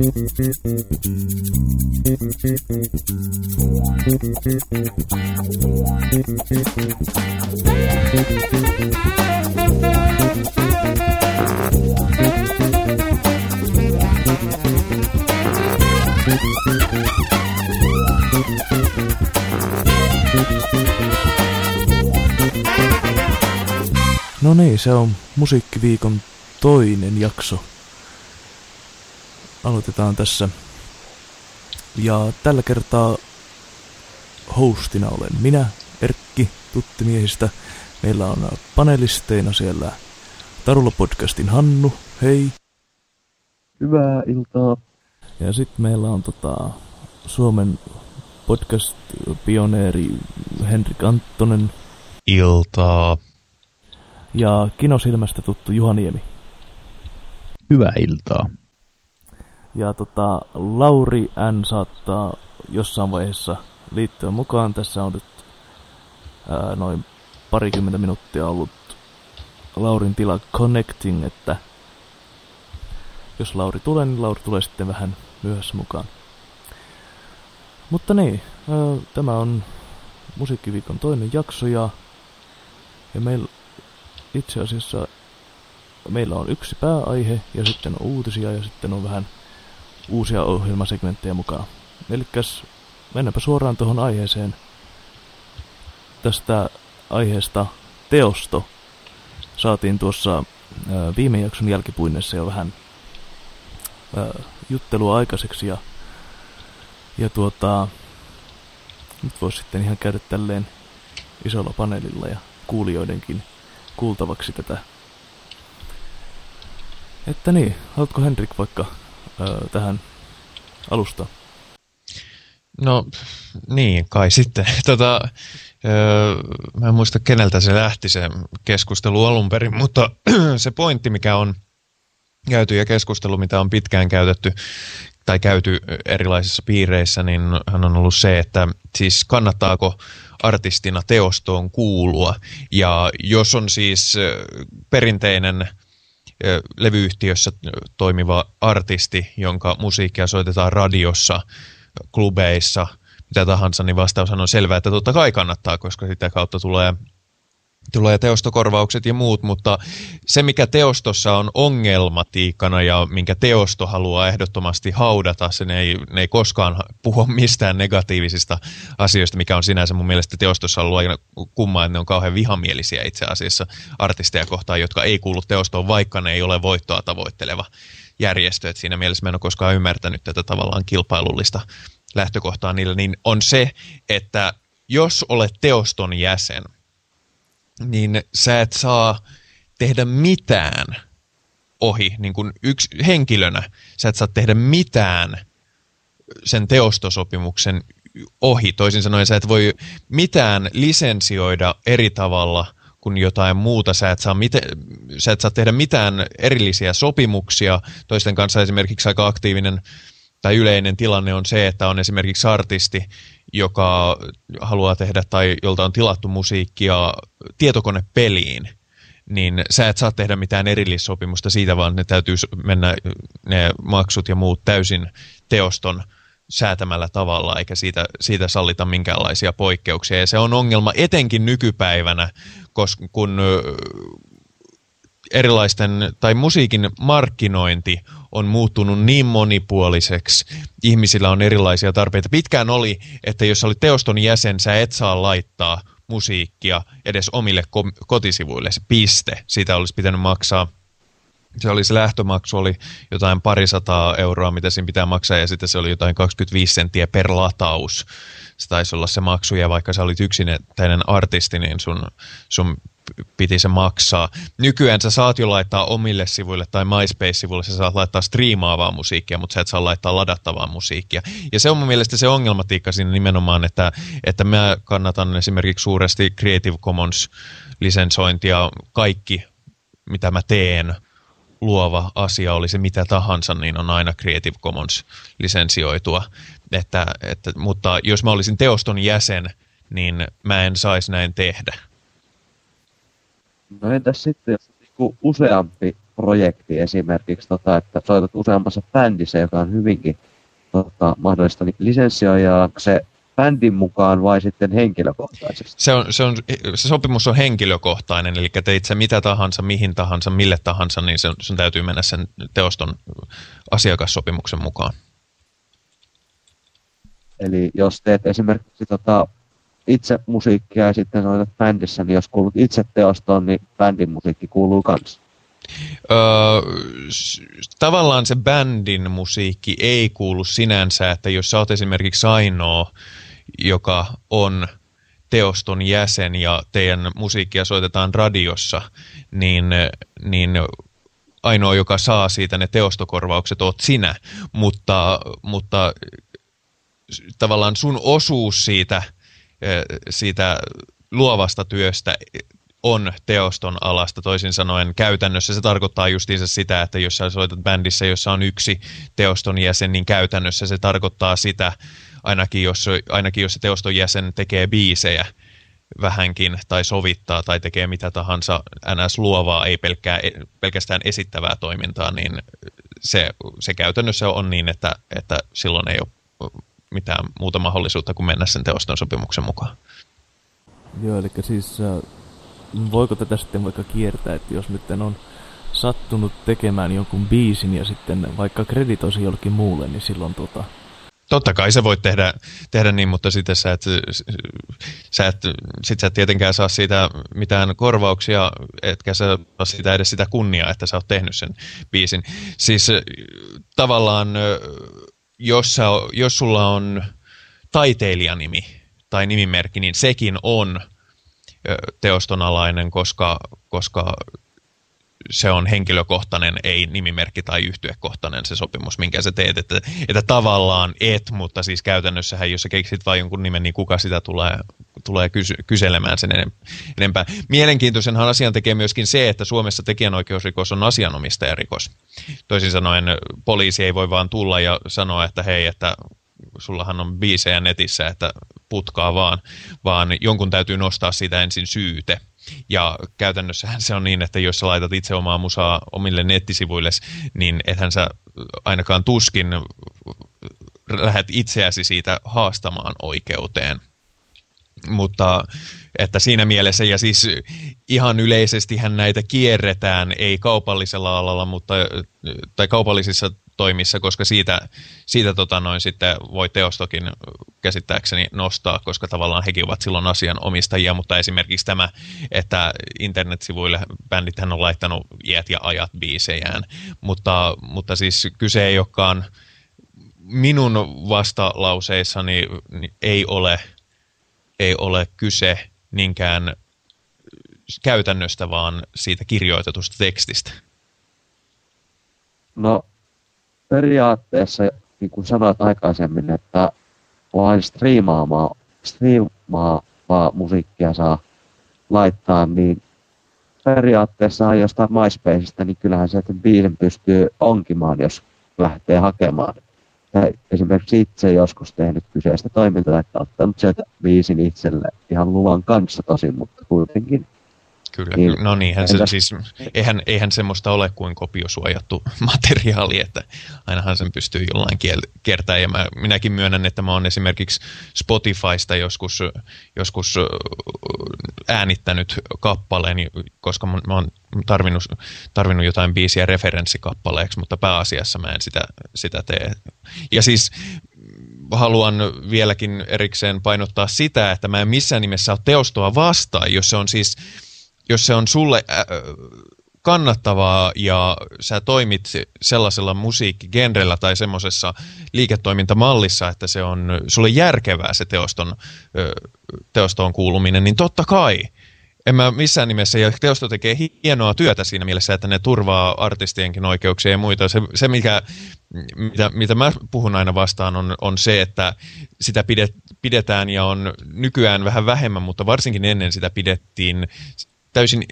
No niin, se on musiikkiviikon toinen jakso. Aloitetaan tässä. Ja tällä kertaa hostina olen minä, Erkki, tuttimiehistä. Meillä on panelisteina siellä Tarulla podcastin Hannu, hei. Hyvää iltaa. Ja sitten meillä on tota, Suomen podcast-pioneeri Henrik Anttonen. Iltaa. Ja Kinosilmästä tuttu Juhaniemi. Hyvää iltaa. Ja tota, Lauri N. saattaa jossain vaiheessa liittyä mukaan. Tässä on nyt ää, noin parikymmentä minuuttia ollut Laurin tila connecting, että jos Lauri tulee, niin Lauri tulee sitten vähän myöhässä mukaan. Mutta niin, ää, tämä on Musiikkiviikon toinen jakso ja, ja meillä itse asiassa meillä on yksi pääaihe ja sitten on uutisia ja sitten on vähän uusia ohjelmasegmenttejä mukaan. Eli mennäänpä suoraan tuohon aiheeseen. Tästä aiheesta teosto saatiin tuossa viime jakson jälkipuinnessa jo vähän juttelua aikaiseksi ja, ja tuota, nyt voisi sitten ihan käydä tälleen isolla paneelilla ja kuulijoidenkin kuultavaksi tätä. Että niin, haluatko Henrik vaikka tähän alusta? No niin, kai sitten. Tota, öö, mä en muista keneltä se lähti se keskustelu alun perin, mutta se pointti, mikä on käyty ja keskustelu, mitä on pitkään käytetty tai käyty erilaisissa piireissä, niin hän on ollut se, että siis kannattaako artistina teostoon kuulua. Ja jos on siis perinteinen levyyhtiössä toimiva artisti, jonka musiikkia soitetaan radiossa, klubeissa, mitä tahansa, niin vastaus on selvää, että totta kai kannattaa, koska sitä kautta tulee tulee teostokorvaukset ja muut, mutta se mikä teostossa on ongelmatiikana ja minkä teosto haluaa ehdottomasti haudata, se ne ei, ne ei koskaan puhu mistään negatiivisista asioista, mikä on sinänsä mun mielestä teostossa ollut aina kummaa, että ne on kauhean vihamielisiä itse asiassa artisteja kohtaan, jotka ei kuulu teostoon, vaikka ne ei ole voittoa tavoitteleva järjestö. Et siinä mielessä mä en ole koskaan ymmärtänyt tätä tavallaan kilpailullista lähtökohtaa niillä, niin on se, että jos olet teoston jäsen – niin sä et saa tehdä mitään ohi, niin kuin yksi henkilönä, sä et saa tehdä mitään sen teostosopimuksen ohi. Toisin sanoen sä et voi mitään lisensioida eri tavalla kuin jotain muuta. Sä et saa, mite, sä et saa tehdä mitään erillisiä sopimuksia. Toisten kanssa esimerkiksi aika aktiivinen tai yleinen tilanne on se, että on esimerkiksi artisti, joka haluaa tehdä tai jolta on tilattu musiikkia tietokonepeliin, niin sä et saa tehdä mitään erillissopimusta siitä, vaan ne täytyy mennä ne maksut ja muut täysin teoston säätämällä tavalla, eikä siitä, siitä sallita minkäänlaisia poikkeuksia. Ja se on ongelma etenkin nykypäivänä, koska kun erilaisten, tai musiikin markkinointi on muuttunut niin monipuoliseksi, ihmisillä on erilaisia tarpeita. Pitkään oli, että jos olit teoston jäsen, sä et saa laittaa musiikkia edes omille ko- kotisivuille, se piste. Siitä olisi pitänyt maksaa se oli se lähtömaksu, oli jotain parisataa euroa, mitä siinä pitää maksaa, ja sitten se oli jotain 25 senttiä per lataus. Se taisi olla se maksu, ja vaikka sä olit yksinäinen artisti, niin sun, sun piti se maksaa. Nykyään sä saat jo laittaa omille sivuille tai MySpace-sivuille, sä saat laittaa striimaavaa musiikkia, mutta sä et saa laittaa ladattavaa musiikkia. Ja se on mun mielestä se ongelmatiikka siinä nimenomaan, että, että mä kannatan esimerkiksi suuresti Creative Commons lisensointia. Kaikki, mitä mä teen, luova asia, oli se mitä tahansa, niin on aina Creative Commons lisensioitua. Että, että, mutta jos mä olisin teoston jäsen, niin mä en saisi näin tehdä. No entäs sitten, jos niinku useampi projekti esimerkiksi, tota, että soitat useammassa bändissä, joka on hyvinkin tota, mahdollista niin lisenssioida se bändin mukaan vai sitten henkilökohtaisesti? Se, on, se, on, se sopimus on henkilökohtainen, eli teit se mitä tahansa, mihin tahansa, mille tahansa, niin sen, sun täytyy mennä sen teoston asiakassopimuksen mukaan. Eli jos teet esimerkiksi tota, itse musiikkia ja sitten soitat bändissä, niin jos kuulut itse teostoon, niin bändin musiikki kuuluu kanssa. Öö, tavallaan se bändin musiikki ei kuulu sinänsä, että jos sä oot esimerkiksi ainoa, joka on teoston jäsen ja teidän musiikkia soitetaan radiossa, niin, niin ainoa, joka saa siitä ne teostokorvaukset, oot sinä, mutta, mutta tavallaan sun osuus siitä, siitä luovasta työstä on teoston alasta. Toisin sanoen käytännössä se tarkoittaa justiinsa sitä, että jos sä soitat bändissä, jossa on yksi teoston jäsen, niin käytännössä se tarkoittaa sitä, ainakin jos, ainakin jos se teoston jäsen tekee biisejä vähänkin tai sovittaa tai tekee mitä tahansa ns. luovaa, ei pelkkää, pelkästään esittävää toimintaa, niin se, se käytännössä on niin, että, että silloin ei ole mitään muuta mahdollisuutta kuin mennä sen teoston sopimuksen mukaan. Joo, eli siis voiko tätä sitten vaikka kiertää, että jos nyt on sattunut tekemään jonkun biisin ja sitten vaikka kreditoisi jollekin muulle, niin silloin tota... Totta kai sä voit tehdä, tehdä niin, mutta sitten sä et, sä et, sit sä et tietenkään saa siitä mitään korvauksia, etkä sä saa sitä edes sitä kunniaa, että sä oot tehnyt sen biisin. Siis tavallaan, jos, sä, jos sulla on taiteilijanimi tai nimimerkki, niin sekin on teoston alainen, koska, koska se on henkilökohtainen, ei nimimerkki tai yhtyekohtainen se sopimus, minkä sä teet. Että, että tavallaan et, mutta siis käytännössähän, jos sä keksit vain jonkun nimen, niin kuka sitä tulee, tulee kysy, kyselemään sen enempää. Mielenkiintoisenhan asian tekee myöskin se, että Suomessa tekijänoikeusrikos on asianomistajarikos. Toisin sanoen poliisi ei voi vaan tulla ja sanoa, että hei, että sullahan on biisejä netissä, että putkaa vaan, vaan jonkun täytyy nostaa siitä ensin syyte. Ja käytännössähän se on niin, että jos sä laitat itse omaa musaa omille nettisivuille, niin ethän sä ainakaan tuskin lähdet itseäsi siitä haastamaan oikeuteen. Mutta että siinä mielessä, ja siis ihan yleisestihän näitä kierretään, ei kaupallisella alalla, mutta, tai kaupallisissa toimissa, koska siitä, siitä tota noin sitten voi teostokin käsittääkseni nostaa, koska tavallaan hekin ovat silloin asianomistajia, mutta esimerkiksi tämä, että internetsivuille bändithän on laittanut iät ja ajat biisejään, mutta, mutta siis kyse ei olekaan minun vastalauseissani ei ole, ei ole kyse niinkään käytännöstä, vaan siitä kirjoitetusta tekstistä. No periaatteessa, niin kuin sanoit aikaisemmin, että vain striimaamaan, striimaavaa musiikkia saa laittaa, niin periaatteessa jostain MySpaceista, niin kyllähän sieltä biisin pystyy onkimaan, jos lähtee hakemaan. Ja esimerkiksi itse joskus tehnyt kyseistä toimintaa, että ottanut sieltä biisin itselle ihan luvan kanssa tosin, mutta kuitenkin Kyllä, niin, no niinhän se, siis, eihän, eihän semmoista ole kuin kopiosuojattu materiaali, että ainahan sen pystyy jollain kiel- kertaa. Ja mä, minäkin myönnän, että mä oon esimerkiksi Spotifysta joskus, joskus äänittänyt kappaleen, koska mä, mä oon tarvinnut, tarvinnut jotain biisiä referenssikappaleeksi, mutta pääasiassa mä en sitä, sitä tee. Ja siis haluan vieläkin erikseen painottaa sitä, että mä en missään nimessä ole teostoa vastaan, jos se on siis jos se on sulle äh, kannattavaa ja sä toimit sellaisella musiikkigenrellä tai semmoisessa liiketoimintamallissa, että se on sulle järkevää se teoston, teostoon kuuluminen, niin totta kai. En mä missään nimessä, ja teosto tekee hienoa työtä siinä mielessä, että ne turvaa artistienkin oikeuksia ja muita. Se, se mikä, mitä, mitä mä puhun aina vastaan, on, on se, että sitä pidet, pidetään ja on nykyään vähän vähemmän, mutta varsinkin ennen sitä pidettiin täysin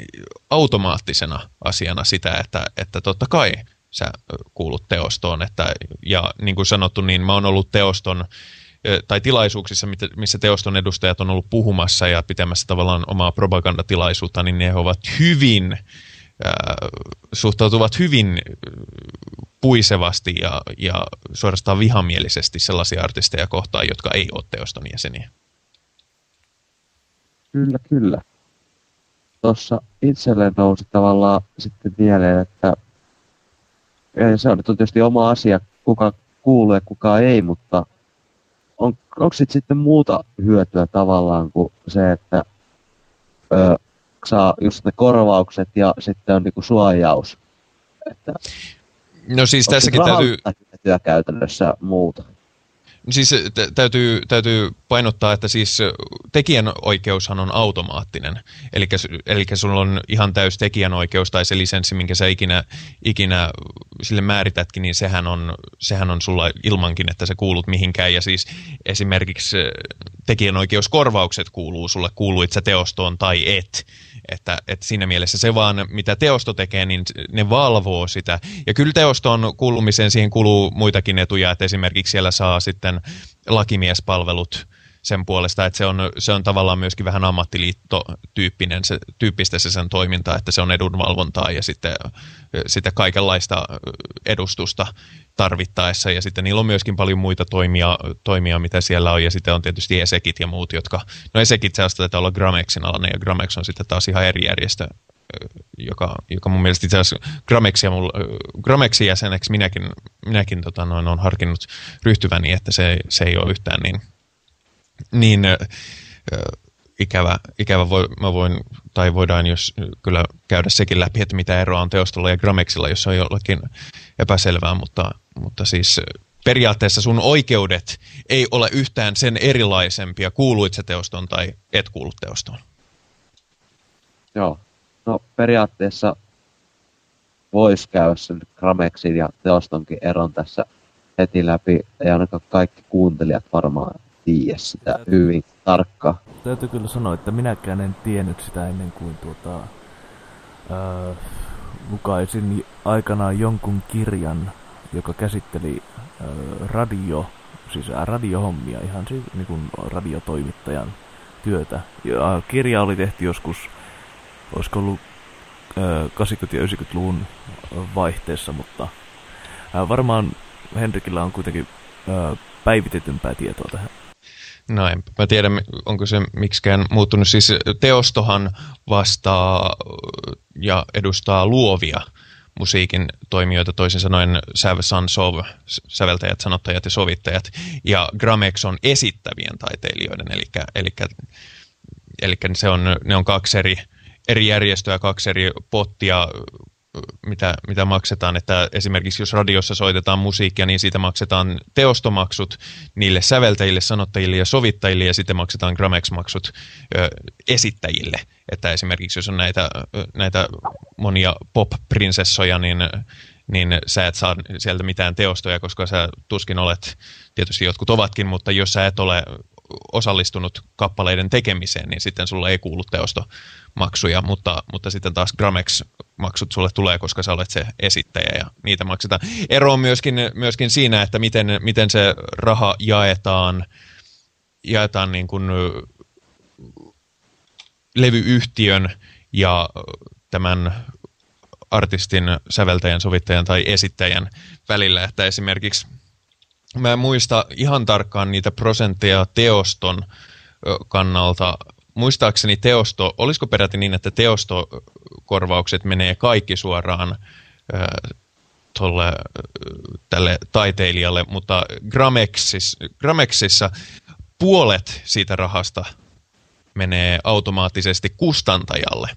automaattisena asiana sitä, että, että totta kai sä kuulut teostoon. Että, ja niin kuin sanottu, niin mä oon ollut teoston tai tilaisuuksissa, missä teoston edustajat on ollut puhumassa ja pitämässä tavallaan omaa propagandatilaisuutta, niin ne ovat hyvin suhtautuvat hyvin puisevasti ja, ja suorastaan vihamielisesti sellaisia artisteja kohtaan, jotka ei ole teoston jäseniä. Kyllä, kyllä. Tuossa itselle nousi tavallaan sitten mieleen, että se on tietysti oma asia, kuka kuuluu ja kuka ei, mutta on, onko sit sitten muuta hyötyä tavallaan kuin se, että ö, saa just ne korvaukset ja sitten on niinku suojaus. Että no siis tässäkin täytyy... käytännössä muuta. Siis täytyy, täytyy painottaa, että siis tekijänoikeushan on automaattinen. Eli, sulla on ihan täys tekijänoikeus tai se lisenssi, minkä sä ikinä, ikinä sille määritätkin, niin sehän on, sehän on sulla ilmankin, että sä kuulut mihinkään. Ja siis esimerkiksi tekijänoikeuskorvaukset kuuluu sulle, kuuluit sä teostoon tai et. Että, että siinä mielessä se vaan, mitä teosto tekee, niin ne valvoo sitä. Ja kyllä teoston kuulumiseen siihen kuluu muitakin etuja, että esimerkiksi siellä saa sitten lakimiespalvelut sen puolesta, että se on, se on tavallaan myöskin vähän ammattiliittotyyppinen, se, se sen toiminta, että se on edunvalvontaa ja sitten, sitten kaikenlaista edustusta tarvittaessa. Ja sitten niillä on myöskin paljon muita toimia, toimia, mitä siellä on. Ja sitten on tietysti Esekit ja muut, jotka... No Esekit se taitaa olla Gramexin alainen ja Gramex on sitten taas ihan eri järjestö, joka, joka mun mielestä itse asiassa Gramexia, Gramexin jäseneksi minäkin, minäkin tota, noin, on harkinnut ryhtyväni, että se, se ei ole yhtään niin niin äh, ikävä, ikävä voi, mä voin, tai voidaan jos kyllä käydä sekin läpi, että mitä eroa on teostolla ja Gramexilla, jos on jollakin epäselvää, mutta, mutta siis periaatteessa sun oikeudet ei ole yhtään sen erilaisempia, kuuluit se teoston tai et kuulu teostoon. Joo, no periaatteessa voisi käydä sen Gramexin ja teostonkin eron tässä heti läpi, ei ainakaan kaikki kuuntelijat varmaan tiedä sitä hyvin tarkkaan. Täytyy kyllä sanoa, että minäkään en tiennyt sitä ennen kuin tuota, äh, lukaisin aikanaan jonkun kirjan, joka käsitteli äh, radio, siis äh, radiohommia, ihan siis niin kuin radiotoimittajan työtä. Ja kirja oli tehty joskus, olisiko ollut äh, 80- ja 90-luvun vaihteessa, mutta varmaan Henrikillä on kuitenkin päivitetympää tietoa tähän. No en mä tiedä, onko se miksikään muuttunut. Siis teostohan vastaa ja edustaa luovia musiikin toimijoita, toisin sanoen Sav San Sov, säveltäjät, sanottajat ja sovittajat. Ja Gramex on esittävien taiteilijoiden, eli, eli, eli se on, ne on kaksi eri, eri järjestöä, kaksi eri pottia mitä, mitä maksetaan, että esimerkiksi jos radiossa soitetaan musiikkia, niin siitä maksetaan teostomaksut niille säveltäjille, sanottajille ja sovittajille, ja sitten maksetaan Gramex-maksut ö, esittäjille. Että esimerkiksi jos on näitä, näitä monia pop-prinsessoja, niin, niin sä et saa sieltä mitään teostoja, koska sä tuskin olet, tietysti jotkut ovatkin, mutta jos sä et ole osallistunut kappaleiden tekemiseen, niin sitten sulle ei kuulu teostomaksuja, mutta, mutta sitten taas Gramex-maksut sulle tulee, koska sä olet se esittäjä ja niitä maksetaan. Ero on myöskin, myöskin siinä, että miten, miten se raha jaetaan, jaetaan niin kuin levyyhtiön ja tämän artistin, säveltäjän, sovittajan tai esittäjän välillä, että esimerkiksi Mä en muista ihan tarkkaan niitä prosentteja teoston kannalta. Muistaakseni teosto, olisiko peräti niin, että teostokorvaukset menee kaikki suoraan tolle, tälle taiteilijalle, mutta Gramexis, Gramexissa puolet siitä rahasta menee automaattisesti kustantajalle.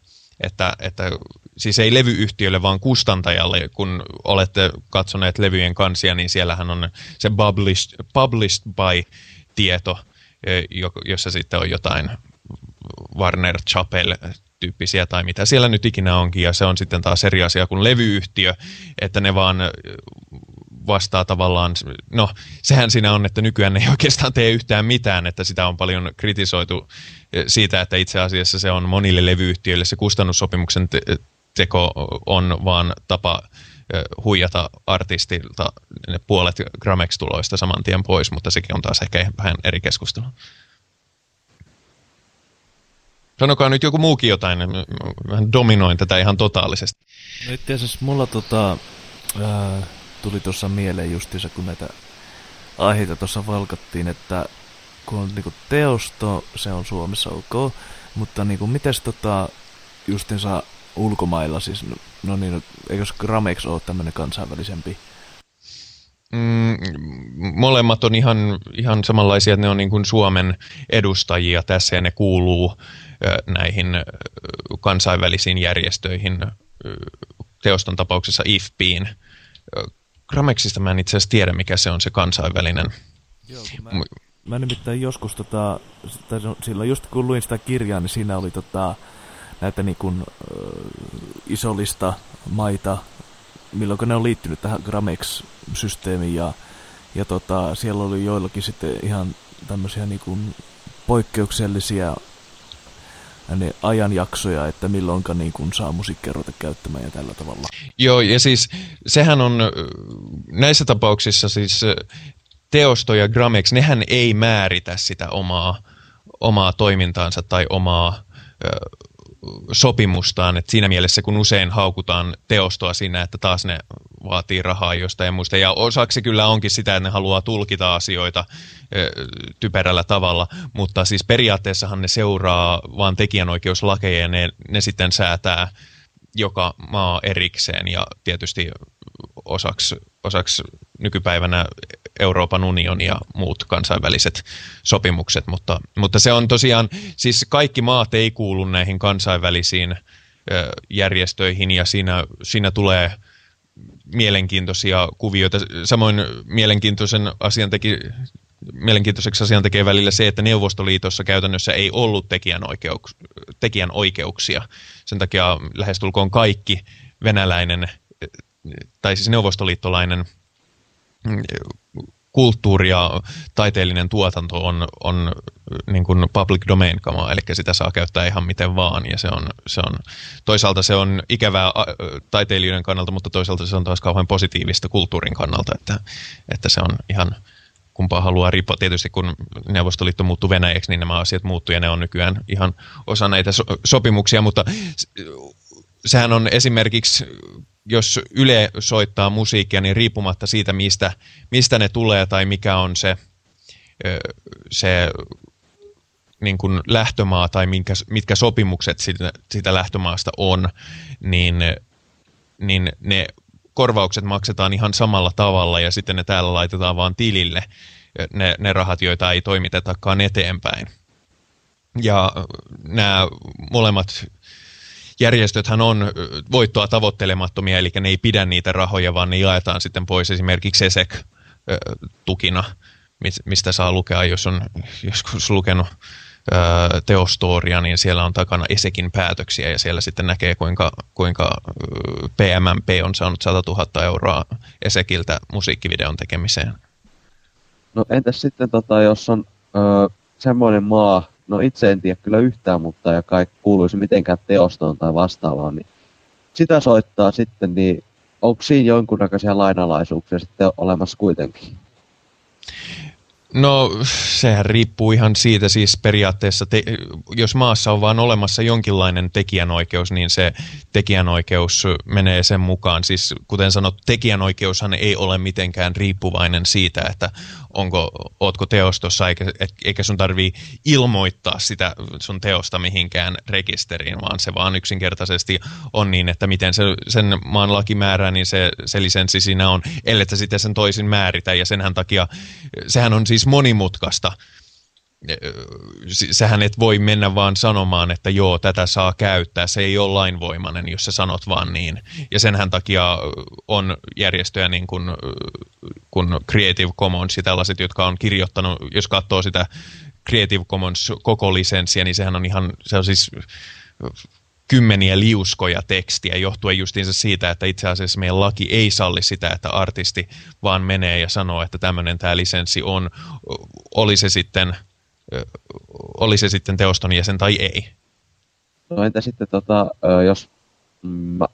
Että, että siis ei levyyhtiölle, vaan kustantajalle, kun olette katsoneet levyjen kansia, niin siellähän on se published, published by-tieto, e, jossa sitten on jotain Warner Chappell tyyppisiä tai mitä siellä nyt ikinä onkin, ja se on sitten taas eri asia kuin levyyhtiö, että ne vaan vastaa tavallaan, no sehän siinä on, että nykyään ei oikeastaan tee yhtään mitään, että sitä on paljon kritisoitu e, siitä, että itse asiassa se on monille levyyhtiöille se kustannussopimuksen teko on vaan tapa huijata artistilta ne puolet Gramex-tuloista saman tien pois, mutta sekin on taas ehkä vähän eri keskustelu. Sanokaa nyt joku muukin jotain, vähän dominoin tätä ihan totaalisesti. No itse asiassa mulla tota, ää, tuli tuossa mieleen justiinsa, kun näitä aiheita tuossa valkattiin, että kun on niinku teosto, se on Suomessa ok, mutta niinku mites tota justinsa ulkomailla, siis no, no niin, eikö Gramex ole tämmöinen kansainvälisempi? Mm, molemmat on ihan, ihan samanlaisia, että ne on niin kuin Suomen edustajia tässä ja ne kuuluu näihin kansainvälisiin järjestöihin, teoston tapauksessa IFPiin. Gramexista mä en itse asiassa tiedä, mikä se on se kansainvälinen. Joo, mä, mä nimittäin joskus, tota, silloin just kun luin sitä kirjaa, niin siinä oli tota, näitä niin kuin, isolista maita, milloin ne on liittynyt tähän Gramex-systeemiin ja, ja tota, siellä oli joillakin sitten ihan tämmöisiä niin kuin poikkeuksellisia ne ajanjaksoja, että milloinka niin kuin saa musiikkia ruveta käyttämään ja tällä tavalla. Joo, ja siis sehän on näissä tapauksissa siis Teosto ja Gramex, nehän ei määritä sitä omaa, omaa toimintaansa tai omaa sopimustaan. Et siinä mielessä, kun usein haukutaan teostoa siinä, että taas ne vaatii rahaa jostain muista. Ja osaksi kyllä onkin sitä, että ne haluaa tulkita asioita typerällä tavalla, mutta siis periaatteessahan ne seuraa vaan tekijänoikeuslakeja ja ne, ne sitten säätää joka maa erikseen ja tietysti osaksi, osaksi nykypäivänä Euroopan unioni ja muut kansainväliset sopimukset, mutta, mutta se on tosiaan, siis kaikki maat ei kuulu näihin kansainvälisiin järjestöihin ja siinä, siinä tulee mielenkiintoisia kuvioita. Samoin mielenkiintoisen asian teki, mielenkiintoiseksi asian tekee välillä se, että Neuvostoliitossa käytännössä ei ollut tekijänoikeuks, tekijänoikeuksia. Sen takia lähestulkoon kaikki venäläinen, tai siis neuvostoliittolainen kulttuuri ja taiteellinen tuotanto on, on niin kuin public domain kamaa, eli sitä saa käyttää ihan miten vaan, ja se on, se on, toisaalta se on ikävää taiteilijoiden kannalta, mutta toisaalta se on taas kauhean positiivista kulttuurin kannalta, että, että se on ihan kumpaa haluaa riippua. Tietysti kun Neuvostoliitto muuttui Venäjäksi, niin nämä asiat muuttuu ja ne on nykyään ihan osa näitä so- sopimuksia, mutta sehän on esimerkiksi jos Yle soittaa musiikkia, niin riippumatta siitä, mistä, mistä ne tulee tai mikä on se, se niin kuin lähtömaa tai minkä, mitkä sopimukset siitä, siitä lähtömaasta on, niin, niin ne korvaukset maksetaan ihan samalla tavalla ja sitten ne täällä laitetaan vaan tilille, ne, ne rahat, joita ei toimitetakaan eteenpäin. Ja nämä molemmat järjestöthän on voittoa tavoittelemattomia, eli ne ei pidä niitä rahoja, vaan ne jaetaan sitten pois esimerkiksi ESEC-tukina, mistä saa lukea, jos on joskus lukenut teostoria, niin siellä on takana ESEKin päätöksiä ja siellä sitten näkee, kuinka, kuinka PMMP on saanut 100 000 euroa ESEKiltä musiikkivideon tekemiseen. No entäs sitten, tota, jos on ö, semmoinen maa, no itse en tiedä kyllä yhtään, mutta ja kai kuuluisi mitenkään teostoon tai vastaavaan, niin sitä soittaa sitten, niin onko siinä jonkunnäköisiä lainalaisuuksia sitten olemassa kuitenkin? No sehän riippuu ihan siitä siis periaatteessa, te, jos maassa on vaan olemassa jonkinlainen tekijänoikeus, niin se tekijänoikeus menee sen mukaan. Siis kuten sanot, tekijänoikeushan ei ole mitenkään riippuvainen siitä, että onko, ootko teostossa, eikä, eikä sun tarvii ilmoittaa sitä sun teosta mihinkään rekisteriin, vaan se vaan yksinkertaisesti on niin, että miten se, sen maan laki määrää, niin se, se lisenssi siinä on, ellei sitten sen toisin määritä, ja senhän takia, sehän on siis monimutkaista, sähän et voi mennä vaan sanomaan, että joo, tätä saa käyttää. Se ei ole lainvoimainen, jos sä sanot vaan niin. Ja senhän takia on järjestöjä niin kuin, kun Creative Commons ja tällaiset, jotka on kirjoittanut, jos katsoo sitä Creative Commons koko lisenssiä, niin sehän on ihan, se on siis kymmeniä liuskoja tekstiä johtuen justiinsa siitä, että itse asiassa meidän laki ei salli sitä, että artisti vaan menee ja sanoo, että tämmöinen tämä lisenssi on, oli se sitten – oli se sitten teoston jäsen tai ei. No entä sitten, tota, jos mä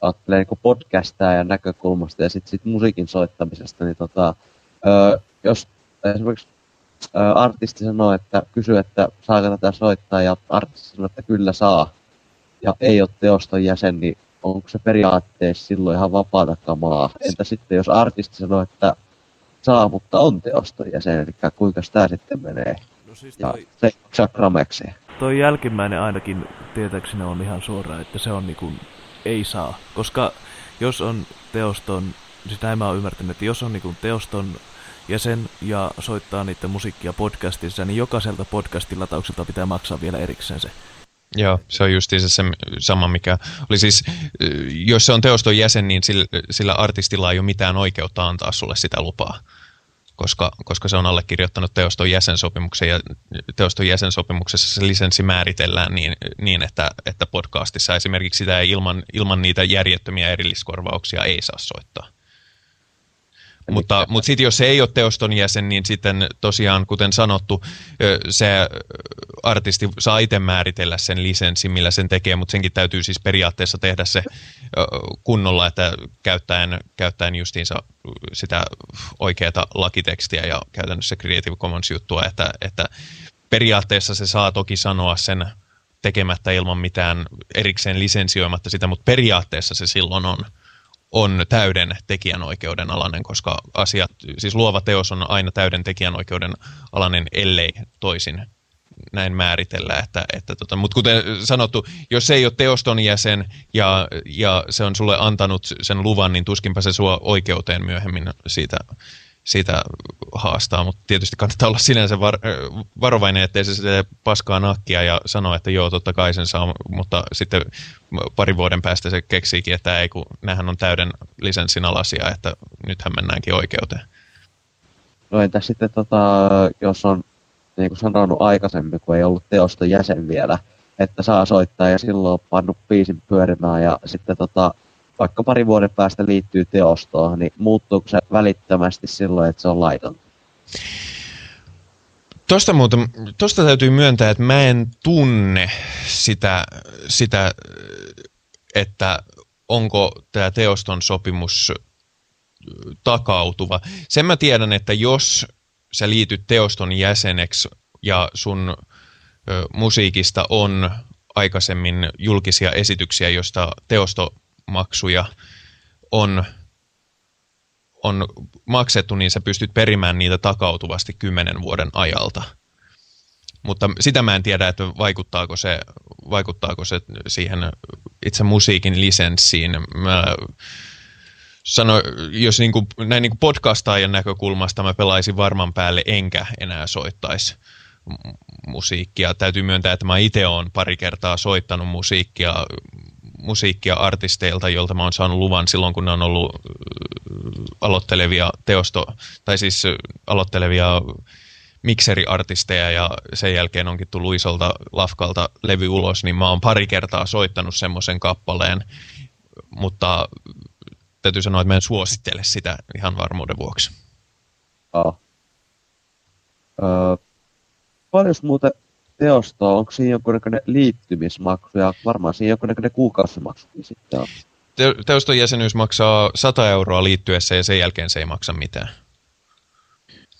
ajattelen niin podcastaa ja näkökulmasta ja sitten sit musiikin soittamisesta, niin tota, jos esimerkiksi artisti sanoo, että kysyy, että saako tätä soittaa, ja artisti sanoo, että kyllä saa, ja ei ole teoston jäsen, niin onko se periaatteessa silloin ihan vapaata kamaa? Entä sitten, jos artisti sanoo, että saa, mutta on teoston jäsen, eli kuinka tämä sitten menee? Siis Ja toi, se saa gramekseen. toi jälkimmäinen ainakin tietääkseni on ihan suora, että se on niinku ei saa. Koska jos on teoston, siis näin mä oon ymmärtänyt, että jos on niinku teoston jäsen ja soittaa niiden musiikkia podcastissa, niin jokaiselta podcastin lataukselta pitää maksaa vielä erikseen se. Joo, se on justiinsa se sama, mikä oli siis, jos se on teoston jäsen, niin sillä, sillä artistilla ei ole mitään oikeutta antaa sulle sitä lupaa, koska, koska se on allekirjoittanut teoston jäsensopimuksen ja teoston jäsensopimuksessa se lisenssi määritellään niin, niin että, että podcastissa esimerkiksi sitä ei ilman, ilman niitä järjettömiä erilliskorvauksia ei saa soittaa. Mutta, mutta sitten jos se ei ole teoston jäsen, niin sitten tosiaan, kuten sanottu, se artisti saa itse määritellä sen lisenssin, millä sen tekee, mutta senkin täytyy siis periaatteessa tehdä se kunnolla, että käyttäen, käyttäen justiinsa sitä oikeata lakitekstiä ja käytännössä Creative Commons-juttua, että, että periaatteessa se saa toki sanoa sen tekemättä ilman mitään erikseen lisensioimatta sitä, mutta periaatteessa se silloin on on täyden tekijänoikeuden alainen, koska asiat, siis luova teos on aina täyden tekijänoikeuden alainen, ellei toisin näin määritellä. Että, että tota, mutta kuten sanottu, jos se ei ole teoston jäsen ja, ja se on sulle antanut sen luvan, niin tuskinpä se sua oikeuteen myöhemmin siitä, siitä haastaa, mutta tietysti kannattaa olla sinänsä var, varovainen, ettei se sitä paskaa nakkia ja sanoa, että joo, totta kai sen saa, mutta sitten parin vuoden päästä se keksiikin, että ei, kun nämähän on täyden lisenssin alasia, että nythän mennäänkin oikeuteen. No entä sitten, tota, jos on niin kuin sanonut aikaisemmin, kun ei ollut teoston jäsen vielä, että saa soittaa ja silloin on pannut biisin pyörimään ja sitten tota, vaikka pari vuoden päästä liittyy teostoon, niin muuttuuko se välittömästi silloin, että se on laitonta? Tosta, muuten, tosta täytyy myöntää, että mä en tunne sitä, sitä että onko tämä teoston sopimus takautuva. Sen mä tiedän, että jos sä liityt teoston jäseneksi ja sun musiikista on aikaisemmin julkisia esityksiä, joista teostomaksuja on, on maksettu, niin sä pystyt perimään niitä takautuvasti kymmenen vuoden ajalta. Mutta sitä mä en tiedä, että vaikuttaako se, vaikuttaako se siihen itse musiikin lisenssiin. Mä sano, jos niin kuin, näin niin kuin podcastaajan näkökulmasta mä pelaisin varman päälle enkä enää soittaisi musiikkia. Täytyy myöntää, että mä itse olen pari kertaa soittanut musiikkia, musiikkia artisteilta, jolta mä oon saanut luvan silloin, kun ne on ollut aloittelevia teosto, tai siis aloittelevia mikseriartisteja ja sen jälkeen onkin tullut isolta lafkalta levy ulos, niin mä oon pari kertaa soittanut semmoisen kappaleen, mutta täytyy sanoa, että mä en suosittele sitä ihan varmuuden vuoksi. Joo. Öö, paljon muuten teostoa, onko siinä jonkunnäköinen liittymismaksu ja varmaan siinä jonkunnäköinen kuukausimaksukin sitten on. Te- teoston jäsenyys maksaa 100 euroa liittyessä ja sen jälkeen se ei maksa mitään.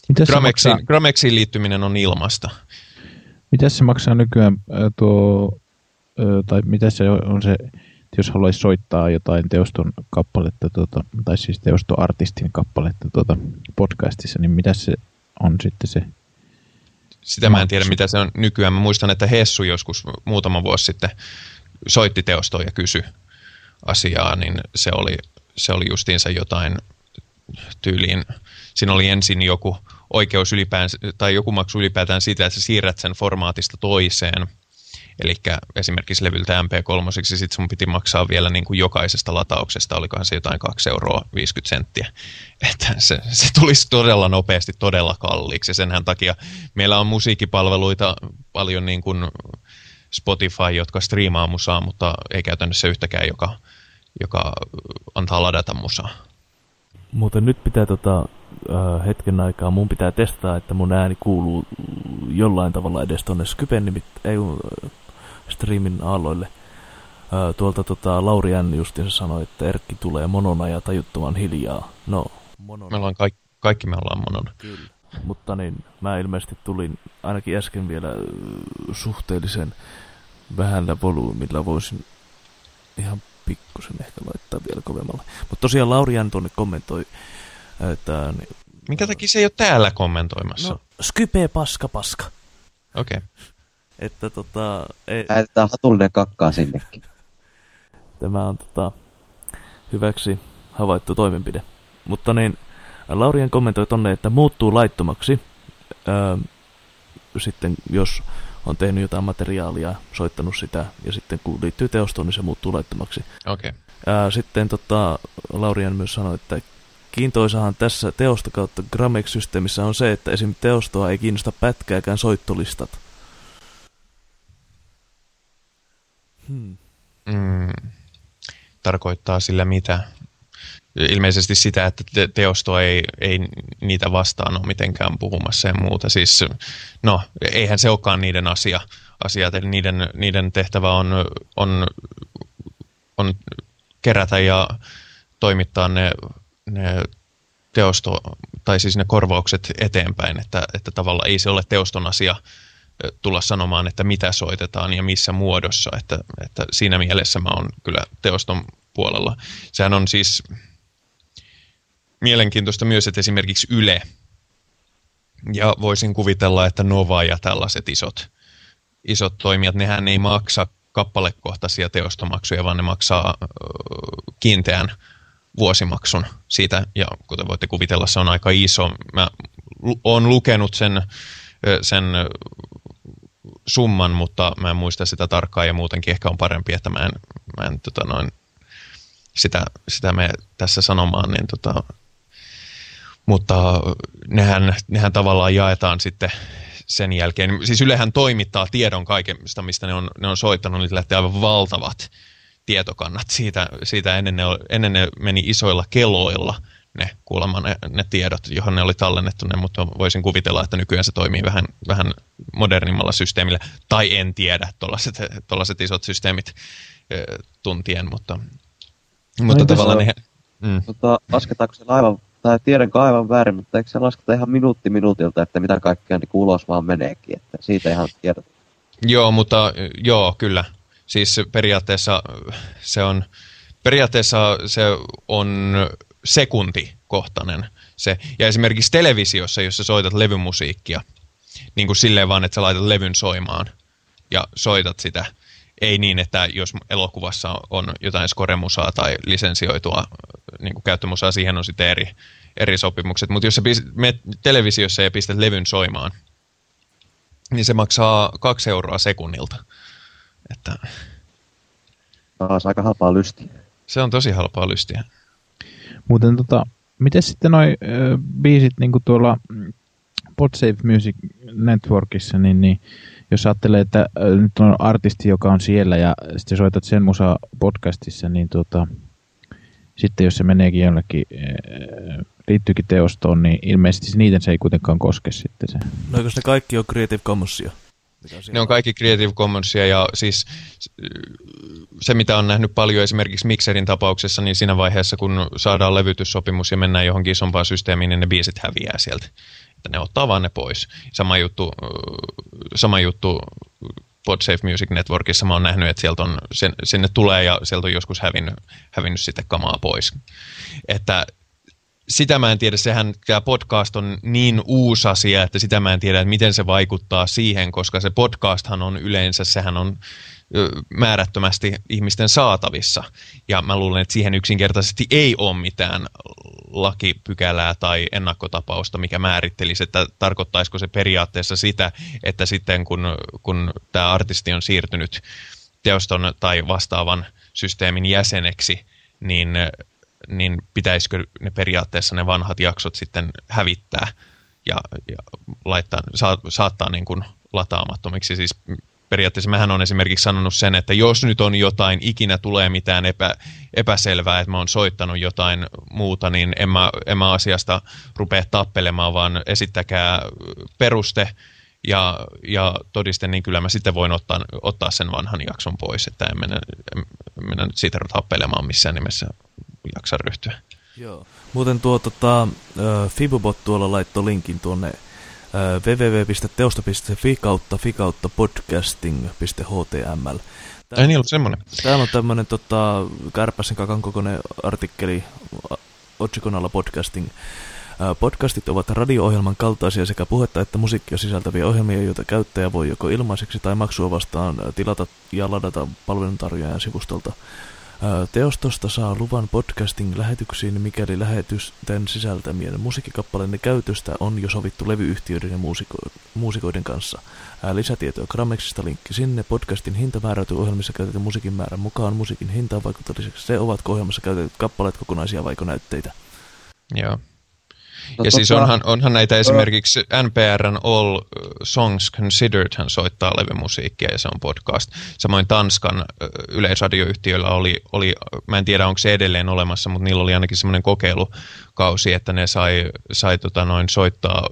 Mitäs Gramexiin, maksaa, Gramexiin liittyminen on ilmasta. mitäs se maksaa nykyään tuo, tai mitä se on se, jos haluaisi soittaa jotain teoston kappaletta, tuota, tai siis teostoartistin kappaletta tuota, podcastissa, niin mitä se on sitten se? Sitä mä en tiedä, mitä se on nykyään. Mä muistan, että Hessu joskus muutama vuosi sitten soitti teostoon ja kysyi asiaa, niin se oli, se oli justiinsa jotain tyyliin. Siinä oli ensin joku oikeus ylipäänsä, tai joku maksu ylipäätään siitä, että sä siirrät sen formaatista toiseen. Eli esimerkiksi levyltä MP3, sitten sun piti maksaa vielä niin kuin jokaisesta latauksesta, olikohan se jotain 2 euroa 50 senttiä. Että se, se tulisi todella nopeasti todella kalliiksi, senhän takia meillä on musiikkipalveluita paljon niin kuin Spotify, jotka striimaa musaa, mutta ei käytännössä yhtäkään, joka, joka antaa ladata musaa. Muuten nyt pitää tota, äh, hetken aikaa, mun pitää testaa, että mun ääni kuuluu jollain tavalla edes tonne Skypen nimit, ei streamin aalloille. Äh, tuolta tota, Lauri N. justiin sanoi, että Erkki tulee monona ja tajuttoman hiljaa. No, monona. Me ollaan kaikki, kaikki me ollaan monona. Kyllä. mutta niin mä ilmeisesti tulin ainakin äsken vielä suhteellisen vähällä volyymilla voisin ihan pikkusen ehkä laittaa vielä kovemmalle. Mutta tosiaan Laurian tuonne kommentoi, että... Minkä takia se ei ole täällä kommentoimassa? No, skype paska paska. Okei. Okay. Että tota... Ei... Lähetetään hatullinen kakkaa sinnekin. Tämä on tota, hyväksi havaittu toimenpide. Mutta niin, Laurien kommentoi tonne, että muuttuu laittomaksi, öö, sitten jos on tehnyt jotain materiaalia, soittanut sitä, ja sitten kun liittyy teostoon, niin se muuttuu laittomaksi. Okay. sitten tota, Laurian myös sanoi, että kiintoisahan tässä teosto kautta Gramex-systeemissä on se, että esim. teostoa ei kiinnosta pätkääkään soittolistat. Hmm. Mm, tarkoittaa sillä mitä? ilmeisesti sitä, että te- teosto ei, ei niitä vastaan ole mitenkään puhumassa ja muuta. Siis, no, eihän se olekaan niiden asia, asiat, eli niiden, niiden tehtävä on, on, on kerätä ja toimittaa ne, ne teosto, tai siis ne korvaukset eteenpäin, että, että tavallaan ei se ole teoston asia tulla sanomaan, että mitä soitetaan ja missä muodossa, että, että siinä mielessä mä oon kyllä teoston puolella. Sehän on siis, mielenkiintoista myös, että esimerkiksi Yle ja voisin kuvitella, että Nova ja tällaiset isot, isot toimijat, nehän ei maksa kappalekohtaisia teostomaksuja, vaan ne maksaa kiinteän vuosimaksun siitä, ja kuten voitte kuvitella, se on aika iso. Mä oon lukenut sen, sen summan, mutta mä en muista sitä tarkkaan, ja muutenkin ehkä on parempi, että mä en, mä en tota noin, sitä, sitä me tässä sanomaan, niin tota, mutta nehän, nehän tavallaan jaetaan sitten sen jälkeen. Siis Ylehän toimittaa tiedon kaikesta, mistä ne on, ne on soittanut, niin lähtee aivan valtavat tietokannat. Siitä, siitä ennen, ne, ennen ne meni isoilla keloilla ne kuulemma ne, ne tiedot, johon ne oli tallennettu ne, mutta voisin kuvitella, että nykyään se toimii vähän, vähän modernimmalla systeemillä. Tai en tiedä, tuollaiset isot systeemit e, tuntien, mutta, mutta no, tavallaan ne... Mm. Tota, lasketaanko se aivan tai tiedänkö aivan väärin, mutta eikö se lasketa ihan minuutti minuutilta, että mitä kaikkea niin ulos vaan meneekin, että siitä ihan tiedät. Joo, mutta joo, kyllä. Siis periaatteessa se on, periaatteessa se on sekuntikohtainen se. Ja esimerkiksi televisiossa, jos sä soitat levymusiikkia, niin kuin silleen vaan, että sä laitat levyn soimaan ja soitat sitä, ei niin, että jos elokuvassa on jotain skoremusaa tai lisensioitua niin kuin käyttömusaa, siihen on sitten eri, eri sopimukset. Mutta jos sä menet televisiossa ja pistät levyn soimaan, niin se maksaa kaksi euroa sekunnilta. Että... Taas aika halpaa lystiä. Se on tosi halpaa lystiä. Muuten tota, miten sitten noi äh, biisit niin tuolla PodSafe Music Networkissa, niin, niin jos ajattelee, että äh, nyt on artisti, joka on siellä ja sitten soitat sen musa podcastissa, niin tuota, sitten jos se meneekin jonnekin, äh, liittyykin teostoon, niin ilmeisesti niiden se ei kuitenkaan koske sitten se. No eikö ne kaikki on Creative Commonsia? Ne on kaikki Creative Commonsia ja siis se, mitä on nähnyt paljon esimerkiksi Mixerin tapauksessa, niin siinä vaiheessa, kun saadaan levytyssopimus ja mennään johonkin isompaan systeemiin, niin ne biisit häviää sieltä että ne ottaa vaan ne pois. Sama juttu, sama juttu PodSafe Music Networkissa mä oon nähnyt, että sieltä on, sen, sinne tulee ja sieltä on joskus hävinnyt, hävinnyt sitten kamaa pois. Että sitä mä en tiedä, sehän tämä podcast on niin uusi asia, että sitä mä en tiedä, että miten se vaikuttaa siihen, koska se podcasthan on yleensä, sehän on määrättömästi ihmisten saatavissa. Ja mä luulen, että siihen yksinkertaisesti ei ole mitään lakipykälää tai ennakkotapausta, mikä määrittelisi, että tarkoittaisiko se periaatteessa sitä, että sitten kun, kun tämä artisti on siirtynyt teoston tai vastaavan systeemin jäseneksi, niin, niin pitäisikö ne periaatteessa ne vanhat jaksot sitten hävittää ja, ja laittaa, saattaa niin kuin lataamattomiksi. Siis periaatteessa mähän on esimerkiksi sanonut sen, että jos nyt on jotain, ikinä tulee mitään epä, epäselvää, että mä oon soittanut jotain muuta, niin en mä, en mä asiasta rupea tappelemaan, vaan esittäkää peruste ja, ja todiste, niin kyllä mä sitten voin ottaa, ottaa sen vanhan jakson pois, että en mennä, en mennä siitä tappelemaan missään nimessä jaksa ryhtyä. Joo. Muuten tuo tota, Fibobot tuolla laittoi linkin tuonne www.teosta.fi kautta fi kautta podcasting.html. Ei niin ollut semmoinen. Täällä on tämmöinen tota, Kärpäsen kakan kokoinen artikkeli otsikon alla podcasting. Podcastit ovat radio-ohjelman kaltaisia sekä puhetta että musiikkia sisältäviä ohjelmia, joita käyttäjä voi joko ilmaiseksi tai maksua vastaan tilata ja ladata palveluntarjoajan sivustolta. Teostosta saa luvan podcasting-lähetyksiin, mikäli lähetysten sisältämien musiikkikappaleiden käytöstä on jo sovittu levyyhtiöiden ja muusiko- muusikoiden kanssa. Lisätietoa Grammexista linkki sinne. Podcastin hinta määräytyy ohjelmissa käytetyn musiikin määrän mukaan. Musiikin hintaan vaikuttaa lisäksi se, ovatko ohjelmassa käytetyt kappaleet kokonaisia vaiko näytteitä. Joo. No, ja siis tota, onhan, onhan näitä esimerkiksi NPRn All Songs Considered hän soittaa levymusiikkia ja se on podcast. Samoin Tanskan yleisradioyhtiöllä oli, oli, mä en tiedä onko se edelleen olemassa, mutta niillä oli ainakin semmoinen kokeilukausi, että ne sai, sai tota noin soittaa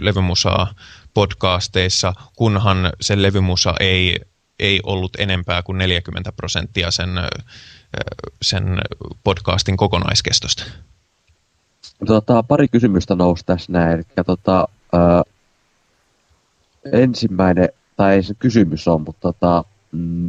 levymusaa podcasteissa, kunhan se levymusa ei, ei ollut enempää kuin 40 prosenttia sen, sen podcastin kokonaiskestosta. Tota, pari kysymystä nousi tässä näin. Eli, tota, ää, ensimmäinen, tai ei se kysymys on, mutta tota, mm,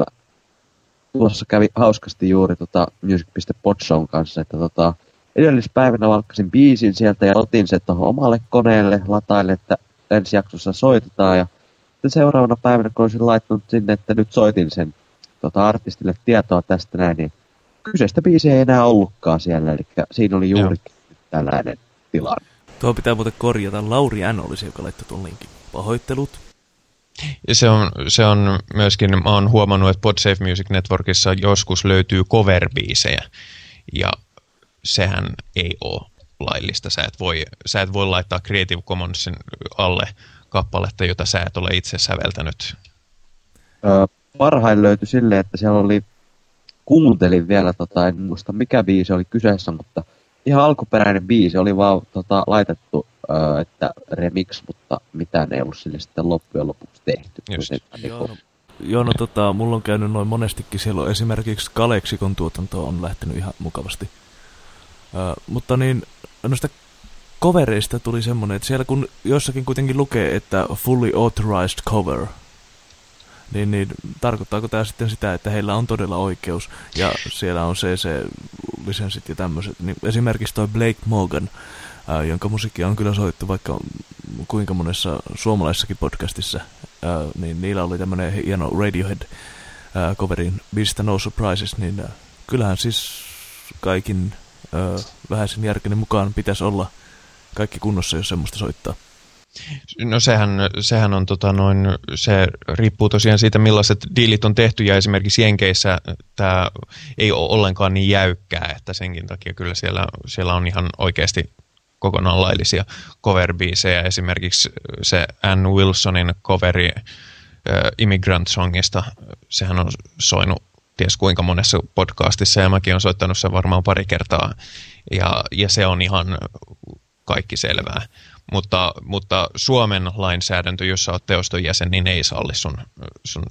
tuossa kävi hauskasti juuri tota music.podshown kanssa, että tota, edellispäivänä valkkasin biisin sieltä ja otin se tuohon omalle koneelle lataille, että ensi jaksossa soitetaan ja sitten seuraavana päivänä, kun olisin laittanut sinne, että nyt soitin sen tota, artistille tietoa tästä näin, niin kyseistä biisiä ei enää ollutkaan siellä, eli siinä oli juuri tällainen tilanne. Tuo pitää muuten korjata. Lauri N. oli se, joka laittoi tuon linkin. Pahoittelut. Ja se on, se on myöskin, mä oon huomannut, että PodSafe Music Networkissa joskus löytyy cover ja sehän ei ole laillista. Sä et voi, sä et voi laittaa Creative Commonsin alle kappaletta, jota sä et ole itse säveltänyt. Öö, parhain löytyi silleen, että siellä oli, kuuntelin vielä, tota, en muista mikä biisi oli kyseessä, mutta ihan alkuperäinen biisi oli vaan tota, laitettu, öö, että remix, mutta mitään ei ollut sille sitten loppujen lopuksi tehty. Just. Joo, no, joo, no tota, mulla on käynyt noin monestikin. Siellä on esimerkiksi Kaleksikon tuotanto on lähtenyt ihan mukavasti. Öö, mutta niin, noista covereista tuli semmonen, että siellä kun jossakin kuitenkin lukee, että fully authorized cover, niin, niin tarkoittaako tämä sitten sitä, että heillä on todella oikeus ja siellä on CC-lisenssit ja tämmöiset. Niin esimerkiksi toi Blake Morgan, ää, jonka musiikkia on kyllä soittu vaikka kuinka monessa suomalaisessakin podcastissa, ää, niin niillä oli tämmöinen hieno Radiohead-coverin Mistä No Surprises, niin ää, kyllähän siis kaikin ää, vähäisen järkenen mukaan pitäisi olla kaikki kunnossa, jos semmoista soittaa. No sehän, sehän on tota noin, se riippuu tosiaan siitä millaiset diilit on tehty ja esimerkiksi Jenkeissä tämä ei ole ollenkaan niin jäykkää, että senkin takia kyllä siellä, siellä on ihan oikeasti kokonaan laillisia cover Esimerkiksi se Ann Wilsonin coveri äh, Immigrant Songista, sehän on soinut ties kuinka monessa podcastissa ja mäkin olen soittanut sen varmaan pari kertaa. Ja, ja se on ihan kaikki selvää mutta, mutta Suomen lainsäädäntö, jossa olet teoston jäsen, niin ei salli sun, sun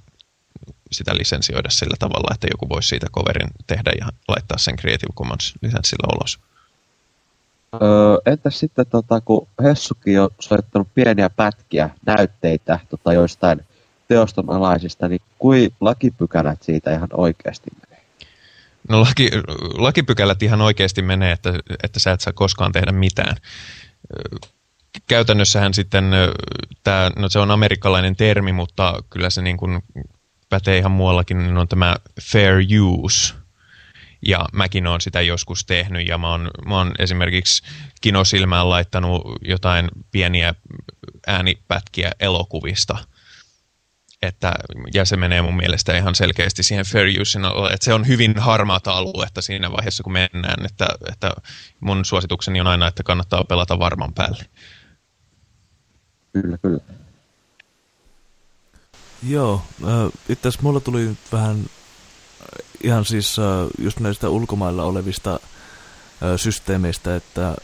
sitä lisensioida sillä tavalla, että joku voisi siitä coverin tehdä ja laittaa sen Creative Commons lisenssillä ulos. Öö, entäs sitten, tota, kun Hessukin on soittanut pieniä pätkiä, näytteitä tota, joistain teoston alaisista, niin kui lakipykälät siitä ihan oikeasti menee? No laki, lakipykälät ihan oikeasti menee, että, että sä et saa koskaan tehdä mitään käytännössähän sitten tämä, no se on amerikkalainen termi, mutta kyllä se niin kuin pätee ihan muuallakin, niin on tämä fair use. Ja mäkin olen sitä joskus tehnyt ja mä oon, mä oon esimerkiksi kinosilmään laittanut jotain pieniä äänipätkiä elokuvista. Että, ja se menee mun mielestä ihan selkeästi siihen fair usein että se on hyvin harmaata aluetta siinä vaiheessa, kun mennään. Että, että mun suositukseni on aina, että kannattaa pelata varman päälle. Kyllä, kyllä. Joo, äh, itse asiassa mulla tuli nyt vähän äh, ihan siis äh, just näistä ulkomailla olevista systeemeistä, että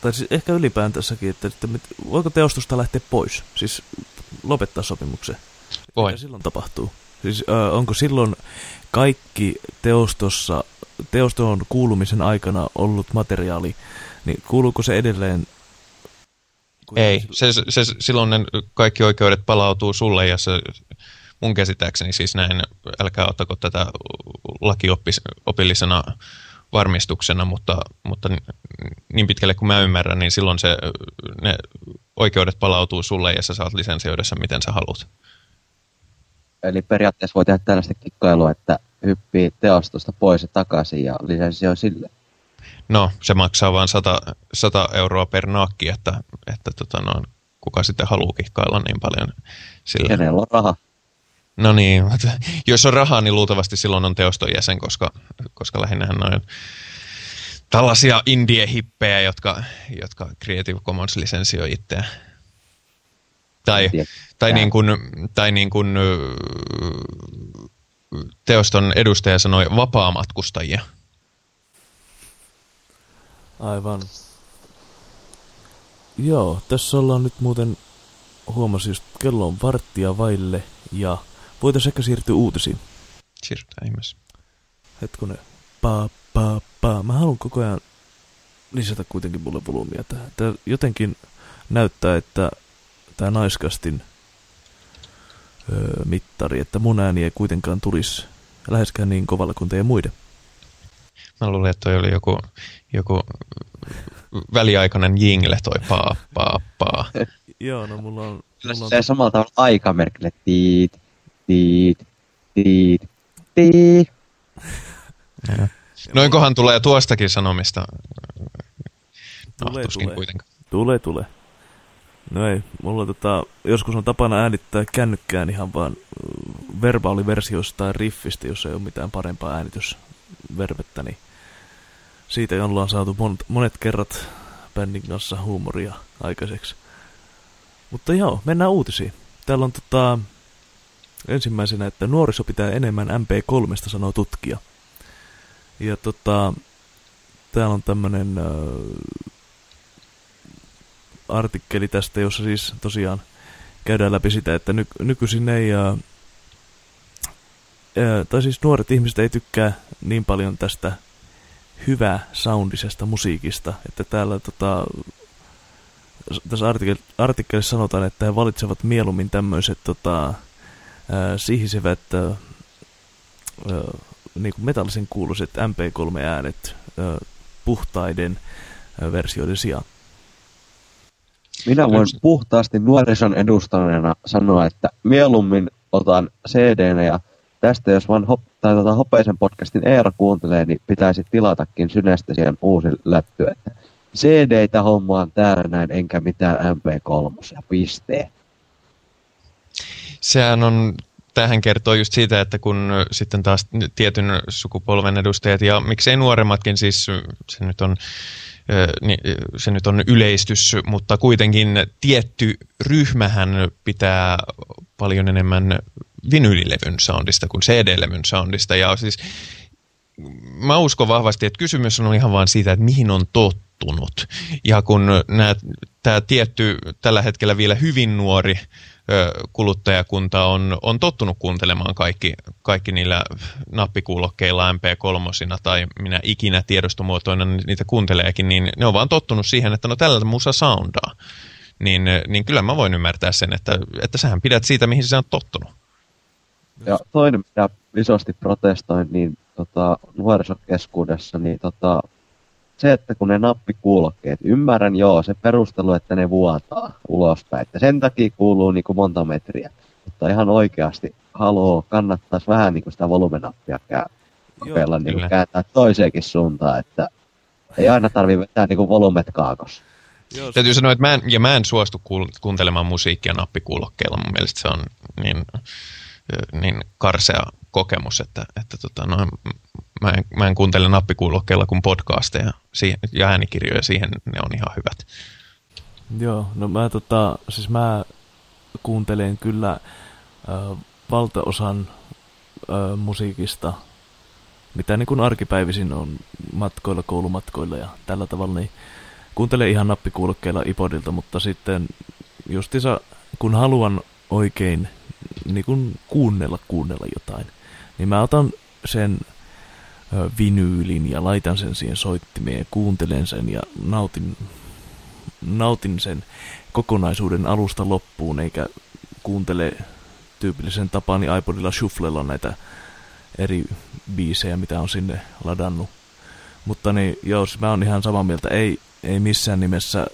tai siis ehkä ylipäätänsäkin, että, että voiko teostusta lähteä pois, siis lopettaa sopimuksen? Voi. Mitä silloin tapahtuu? Siis äh, onko silloin kaikki teostossa, teoston kuulumisen aikana ollut materiaali, niin kuuluuko se edelleen? Ei, se, se, se, silloin ne kaikki oikeudet palautuu sulle ja se, mun käsittääkseni siis näin, älkää ottako tätä lakiopillisena varmistuksena, mutta, mutta niin pitkälle kuin mä ymmärrän, niin silloin se, ne oikeudet palautuu sulle ja sä saat lisensioida sen miten sä haluat. Eli periaatteessa voi tehdä tällaista kikkailua, että hyppii teostosta pois ja takaisin ja lisensioi sille. No, se maksaa vain 100, 100 euroa per nakki, että, että tota no, kuka sitten haluaa kikkailla niin paljon. Sillä... Kenellä on raha? No niin, jos on rahaa, niin luultavasti silloin on teoston jäsen, koska, koska lähinnä on tällaisia indie-hippejä, jotka, jotka Creative Commons lisensioi itseään. Tai, tai, niin kuin, tai niin kuin teoston edustaja sanoi, vapaamatkustajia. Aivan. Joo, tässä ollaan nyt muuten, huomasin just, kello on varttia vaille ja voitaisiin ehkä siirtyä uutisiin. Siirrytään ihmeessä. Hetkonen. Pa, pa, pa. Mä haluan koko ajan lisätä kuitenkin mulle volyymia tähän. Tää jotenkin näyttää, että tämä naiskastin öö, mittari, että mun ääni ei kuitenkaan tulisi läheskään niin kovalla kuin teidän muiden. Mä luulen, että toi oli joku, joku väliaikainen jingle toi paa, paa, paa. Joo, no mulla on... Mulla on... Se samalla tavalla aikamerkille tiit, tiit, tiit, tiit. Noinkohan tulee tuostakin sanomista. Tulee, no, tulee. Kuitenkaan. Tulee, tulee. No ei, mulla tota, joskus on tapana äänittää kännykkään ihan vaan verbaaliversiosta tai riffistä, jos ei ole mitään parempaa äänitysvervettä, niin siitä ollaan saatu monet, monet kerrat bändin kanssa huumoria aikaiseksi. Mutta joo, mennään uutisiin. Täällä on tota, ensimmäisenä, että nuoriso pitää enemmän MP3, sanoo tutkija. Ja tota, täällä on tämmönen äh, artikkeli tästä, jossa siis tosiaan käydään läpi sitä, että ny, nykyisin ei, ää, tai siis nuoret ihmiset ei tykkää niin paljon tästä hyvää soundisesta musiikista, että täällä tota, tässä artikkel, artikkelissa sanotaan, että he valitsevat mieluummin tämmöiset tota, sihisevät ää, niin kuin metallisen kuuluiset MP3-äänet ää, puhtaiden ää, versioiden sijaan. Minä voin puhtaasti nuorison edustajana sanoa, että mieluummin otan cd ja tästä jos vaan hop, tai tota Hopeisen podcastin Eero kuuntelee, niin pitäisi tilatakin siihen uusi läppy, että CD-tä hommaan täällä näin, enkä mitään MP3 ja pistee. Sehän on, tähän kertoo just siitä, että kun sitten taas tietyn sukupolven edustajat ja miksei nuoremmatkin, siis se nyt on niin se nyt on yleistys, mutta kuitenkin tietty ryhmähän pitää paljon enemmän vinylilevyn soundista kuin CD-levyn soundista. Ja siis mä uskon vahvasti, että kysymys on ihan vain siitä, että mihin on tottunut. Ja kun tämä tietty tällä hetkellä vielä hyvin nuori kuluttajakunta on, on tottunut kuuntelemaan kaikki, kaikki niillä nappikuulokkeilla MP3 tai minä ikinä tiedostomuotoina niitä kuunteleekin, niin ne on vaan tottunut siihen, että no tällä musa soundaa. Niin, niin kyllä mä voin ymmärtää sen, että, että sähän pidät siitä, mihin sä on tottunut. Ja toinen, mitä isosti protestoin, niin tota, nuorisokeskuudessa, niin tota, se, että kun ne nappikuulokkeet, ymmärrän joo, se perustelu, että ne vuotaa ulospäin, että sen takia kuuluu niin kuin monta metriä. Mutta ihan oikeasti haluaa, kannattaisi vähän niin kuin sitä volumenappia kokeilla niin kuin kääntää toiseenkin suuntaan, että ei aina tarvitse vetää niin kuin volumet kaakos. Joo, Täytyy sanoa, että mä en, ja mä en suostu kuuntelemaan musiikkia nappikuulokkeilla. Mun mielestä se on niin, niin karsea kokemus, että, että tota, no, mä, en, mä en kuuntele nappikuulokkeilla kuin podcasteja siihen, ja äänikirjoja, siihen ne on ihan hyvät. Joo, no mä tota, siis mä kuuntelen kyllä äh, valtaosan äh, musiikista, mitä niin kuin arkipäivisin on matkoilla, koulumatkoilla ja tällä tavalla, niin kuuntelen ihan nappikuulokkeilla iPodilta, mutta sitten justissa kun haluan oikein niin kuin kuunnella, kuunnella jotain, niin mä otan sen vinyylin ja laitan sen siihen soittimeen ja kuuntelen sen ja nautin, nautin sen kokonaisuuden alusta loppuun, eikä kuuntele tyypillisen tapani iPodilla shufflella näitä eri biisejä, mitä on sinne ladannut. Mutta niin, joo, siis mä oon ihan samaa mieltä. Ei, ei missään nimessä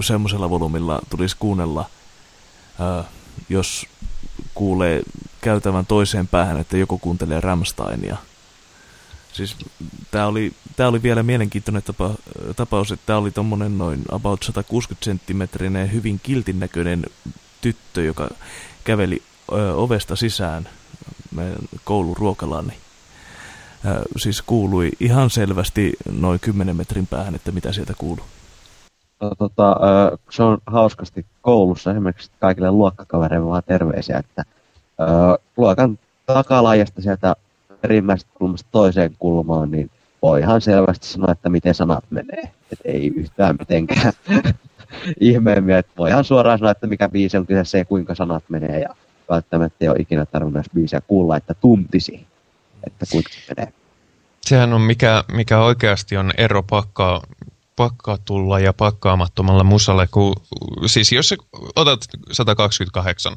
semmoisella volumilla tulisi kuunnella, ää, jos kuulee käytävän toiseen päähän, että joku kuuntelee Ramsteinia. Siis tää oli, tää oli vielä mielenkiintoinen tapa, tapaus, että tää oli tommonen noin about 160 senttimetrinen hyvin kiltin näköinen tyttö, joka käveli ö, ovesta sisään meidän kouluruokalaan, niin ö, siis kuului ihan selvästi noin 10 metrin päähän, että mitä sieltä kuuluu. No, tota, se on hauskasti koulussa esimerkiksi kaikille luokkakavereille vaan terveisiä, että luokan takalaajasta sieltä perimmäisestä kulmasta toiseen kulmaan, niin voi ihan selvästi sanoa, että miten sanat menee. Et ei yhtään mitenkään ihmeemmin, että voi ihan suoraan sanoa, että mikä biisi on kyseessä ja kuinka sanat menee. Ja välttämättä ei ole ikinä tarvinnut edes biisiä kuulla, että tuntisi, että kuinka se menee. Sehän on mikä, mikä oikeasti on ero pakkaa, pakkatulla ja pakkaamattomalla musalle, kun siis jos otat 128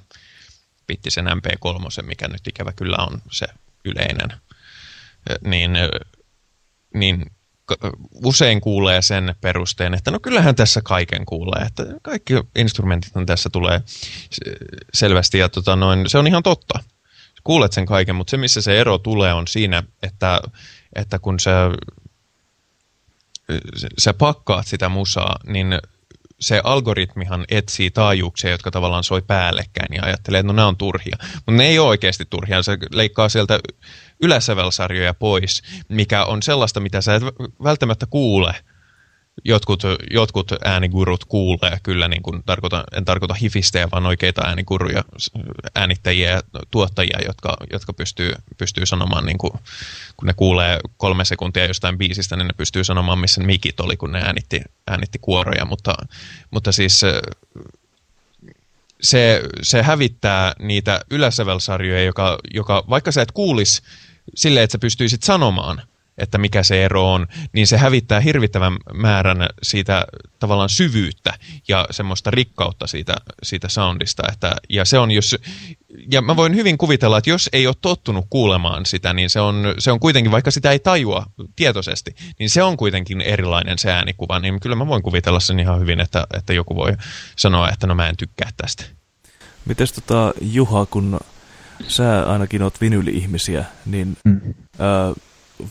bittisen MP3, mikä nyt ikävä kyllä on se yleinen, niin, niin usein kuulee sen perusteen, että no kyllähän tässä kaiken kuulee, että kaikki instrumentit tässä tulee selvästi ja tota noin, se on ihan totta. Kuulet sen kaiken, mutta se missä se ero tulee on siinä, että, että kun sä, sä pakkaat sitä musaa, niin se algoritmihan etsii taajuuksia, jotka tavallaan soi päällekkäin ja ajattelee, että no nämä on turhia. Mutta ne ei ole oikeasti turhia. Se leikkaa sieltä yläsävelsarjoja pois, mikä on sellaista, mitä sä et välttämättä kuule. Jotkut, jotkut äänigurut kuulee kyllä, niin kuin tarkoitan, en tarkoita hifistejä, vaan oikeita ääniguruja, äänittäjiä ja tuottajia, jotka, jotka pystyy, pystyy sanomaan, niin kuin, kun ne kuulee kolme sekuntia jostain biisistä, niin ne pystyy sanomaan, missä mikit oli, kun ne äänitti, äänitti kuoroja, mutta, mutta siis se, se hävittää niitä yläsävelsarjoja, joka, joka vaikka sä et kuulis silleen, että sä pystyisit sanomaan, että mikä se ero on, niin se hävittää hirvittävän määrän siitä tavallaan syvyyttä ja semmoista rikkautta siitä, siitä soundista. Että, ja se on, jos, ja mä voin hyvin kuvitella, että jos ei ole tottunut kuulemaan sitä, niin se on, se on kuitenkin, vaikka sitä ei tajua tietoisesti, niin se on kuitenkin erilainen se äänikuva, niin kyllä mä voin kuvitella sen ihan hyvin, että, että joku voi sanoa, että no mä en tykkää tästä. Mites tota, Juha, kun sä ainakin oot vinyyli-ihmisiä, niin mm. ää,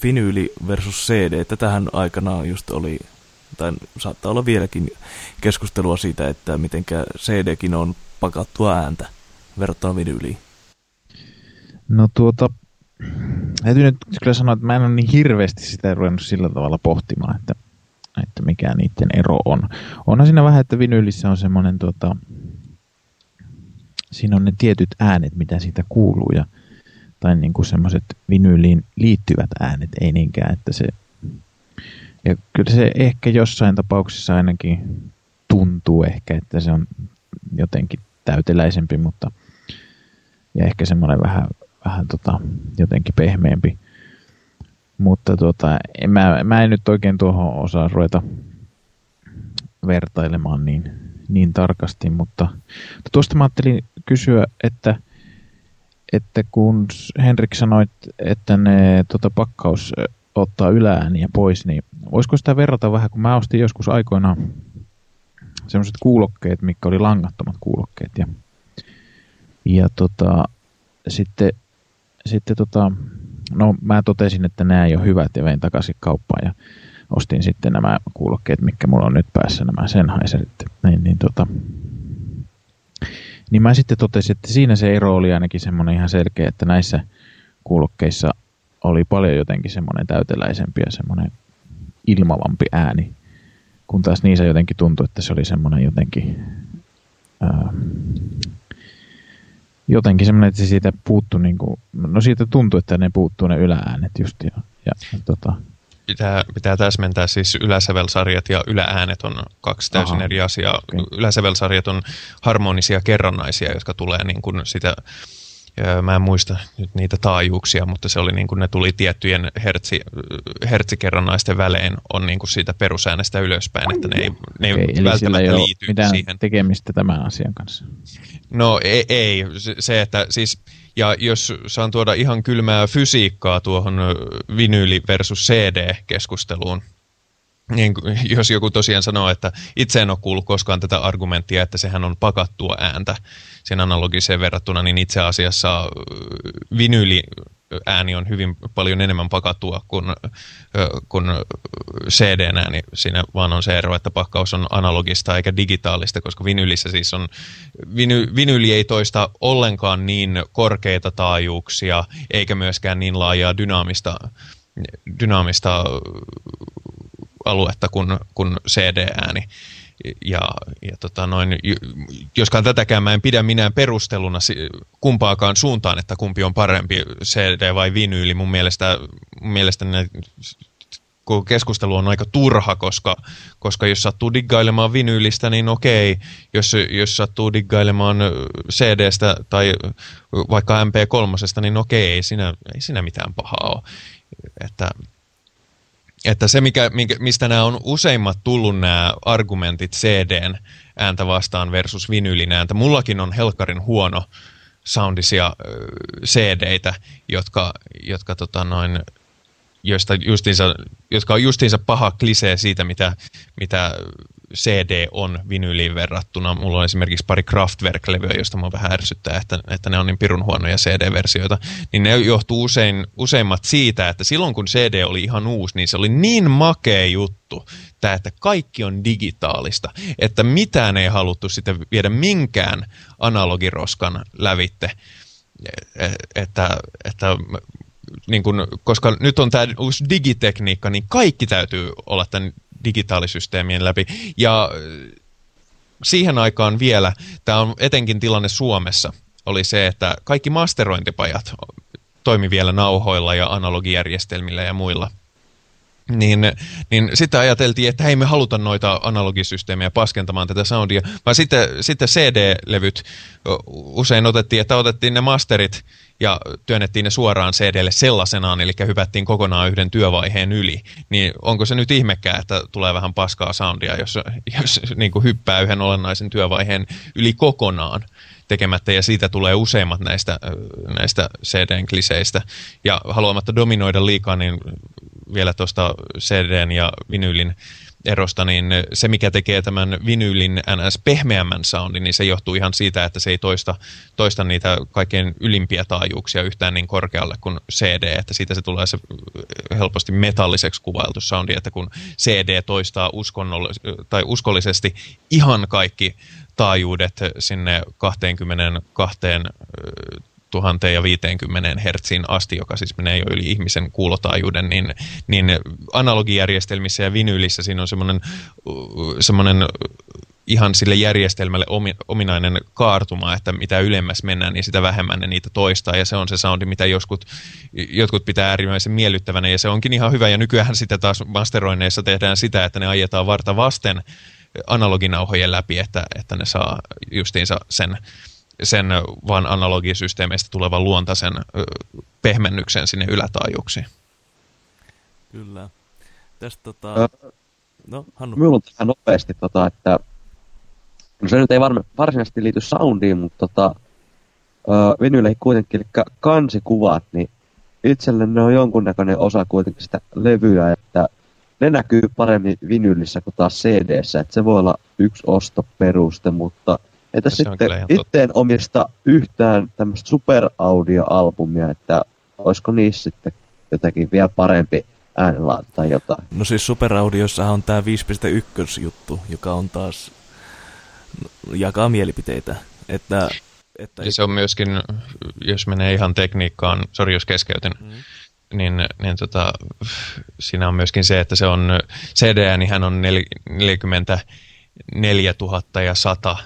vinyyli versus CD, tähän aikanaan just oli, tai saattaa olla vieläkin keskustelua siitä, että mitenkä CDkin on pakattua ääntä verrattuna vinyyliin. No tuota, täytyy nyt kyllä sanoa, että mä en ole niin hirveästi sitä ruvennut sillä tavalla pohtimaan, että, että mikä niiden ero on. Onhan siinä vähän, että vinyylissä on semmoinen tuota, siinä on ne tietyt äänet, mitä siitä kuuluu ja tai niin kuin semmoiset vinyyliin liittyvät äänet, ei niinkään, että se ja kyllä se ehkä jossain tapauksessa ainakin tuntuu ehkä, että se on jotenkin täyteläisempi, mutta ja ehkä semmoinen vähän, vähän tota, jotenkin pehmeämpi. Mutta tota, en, mä, mä en nyt oikein tuohon osaa ruveta vertailemaan niin, niin tarkasti, mutta tuosta mä ajattelin kysyä, että, että kun Henrik sanoi, että ne tota, pakkaus ottaa ylääniä pois, niin voisiko sitä verrata vähän, kun mä ostin joskus aikoinaan semmoiset kuulokkeet, mikä oli langattomat kuulokkeet ja, ja tota, sitten, sitten tota, no mä totesin, että nämä ei ole hyvät ja vein takaisin kauppaan ja ostin sitten nämä kuulokkeet, mikä mulla on nyt päässä, nämä Sennheiserit. Niin, niin, tota, niin mä sitten totesin, että siinä se ero oli ainakin semmoinen ihan selkeä, että näissä kuulokkeissa oli paljon jotenkin semmoinen täyteläisempi ja semmoinen ilmavampi ääni, kun taas niissä jotenkin tuntui, että se oli semmoinen jotenkin ää, jotenkin semmoinen, että se siitä puuttu niin kuin, no siitä tuntui, että ne puuttuu ne ylääänet just ja, ja, ja tota, pitää, pitää täsmentää, siis yläsävelsarjat ja ylääänet on kaksi täysin Aha, eri asiaa. Okay. Yläsävelsarjat on harmonisia kerrannaisia, jotka tulee niin kuin sitä Mä en muista nyt niitä taajuuksia, mutta se oli niin kuin ne tuli tiettyjen hertsi, hertsikerrannaisten välein on niin kuin siitä perusäänestä ylöspäin, että ne ei, ne ei Okei, eli siellä ei ole mitään siihen. tekemistä tämän asian kanssa. No ei, ei, se että siis, ja jos saan tuoda ihan kylmää fysiikkaa tuohon vinyyli versus CD-keskusteluun, niin, jos joku tosiaan sanoo, että itse en ole kuullut koskaan tätä argumenttia, että sehän on pakattua ääntä sen analogiseen verrattuna, niin itse asiassa vinyyli ääni on hyvin paljon enemmän pakattua kuin, kuin CD-ääni. Siinä vaan on se ero, että pakkaus on analogista eikä digitaalista, koska vinylissä siis on, viny, vinyli ei toista ollenkaan niin korkeita taajuuksia, eikä myöskään niin laajaa dynaamista, dynaamista aluetta kuin, kuin CD-ääni. Ja, ja tota noin, joskaan tätäkään mä en pidä minään perusteluna kumpaakaan suuntaan, että kumpi on parempi, CD vai vinyyli. Mun mielestä, mun mielestä ne, koko keskustelu on aika turha, koska, koska jos sattuu diggailemaan vinyylistä, niin okei. Jos, jos sattuu diggailemaan CDstä tai vaikka MP3, niin okei, ei siinä, ei siinä mitään pahaa ole. Että että se, mikä, mistä nämä on useimmat tullut nämä argumentit CDn ääntä vastaan versus vinylin ääntä. Mullakin on helkarin huono soundisia CD-tä, jotka, jotka tota noin, joista justiinsa, jotka on justiinsa paha klisee siitä, mitä, mitä CD on vinyyliin verrattuna. Mulla on esimerkiksi pari Kraftwerk-levyä, josta mua vähän ärsyttää, että, että ne on niin pirun huonoja CD-versioita. Niin ne johtuu usein, useimmat siitä, että silloin kun CD oli ihan uusi, niin se oli niin makea juttu, tämä, että kaikki on digitaalista, että mitään ei haluttu sitten viedä minkään analogiroskan lävitte. E, että, että niin kun, koska nyt on tämä uusi digitekniikka, niin kaikki täytyy olla tämän digitaalisysteemien läpi. Ja äh, siihen aikaan vielä, tämä on etenkin tilanne Suomessa, oli se, että kaikki masterointipajat toimi vielä nauhoilla ja analogijärjestelmillä ja muilla. Niin, niin sitten ajateltiin, että hei me haluta noita analogisysteemejä paskentamaan tätä soundia, vaan sitten, sitten CD-levyt usein otettiin, että otettiin ne masterit ja työnnettiin ne suoraan CDlle sellaisenaan, eli hypättiin kokonaan yhden työvaiheen yli, niin onko se nyt ihmekään, että tulee vähän paskaa soundia, jos, jos niin kuin hyppää yhden olennaisen työvaiheen yli kokonaan tekemättä, ja siitä tulee useimmat näistä, näistä CDn kliseistä. Ja haluamatta dominoida liikaa, niin vielä tuosta CDn ja vinylin erosta, niin se mikä tekee tämän vinyylin ns. pehmeämmän soundin, niin se johtuu ihan siitä, että se ei toista, toista niitä kaikkein ylimpiä taajuuksia yhtään niin korkealle kuin CD, että siitä se tulee se helposti metalliseksi kuvailtu soundi, että kun CD toistaa uskonnollis- tai uskollisesti ihan kaikki taajuudet sinne 22 1050 hertsiin asti, joka siis menee jo yli ihmisen kuulotaajuuden, niin, niin analogijärjestelmissä ja vinyylissä siinä on semmoinen, semmoinen ihan sille järjestelmälle ominainen kaartuma, että mitä ylemmäs mennään, niin sitä vähemmän ne niitä toistaa, ja se on se soundi, mitä joskus, jotkut pitää äärimmäisen miellyttävänä, ja se onkin ihan hyvä, ja nykyään sitä taas masteroinneissa tehdään sitä, että ne ajetaan varta vasten analoginauhojen läpi, että, että ne saa justiinsa sen sen vaan analogisysteemeistä tulevan luontaisen pehmennyksen sinne ylätaajuuksiin. Kyllä. Tästä tota... no, Hannu. Minulla on tähän nopeasti, tota, että no se nyt ei varma, varsinaisesti liity soundiin, mutta tota, vinyille kuitenkin, eli kansikuvat, niin itselle ne on jonkunnäköinen osa kuitenkin sitä levyä, että ne näkyy paremmin vinylissä kuin taas cd että se voi olla yksi ostoperuste, mutta että se sitten itse en omista yhtään tämmöistä superaudio-albumia, että olisiko niissä sitten jotenkin vielä parempi äänenlaatu tai jotain. No siis superaudiossa on tämä 5.1 juttu, joka on taas jakaa mielipiteitä. Että, että ja se on myöskin, jos menee ihan tekniikkaan, sori jos keskeytin, mm. niin, niin tota, siinä on myöskin se, että se on, CD-äänihän on 44 000 ja 100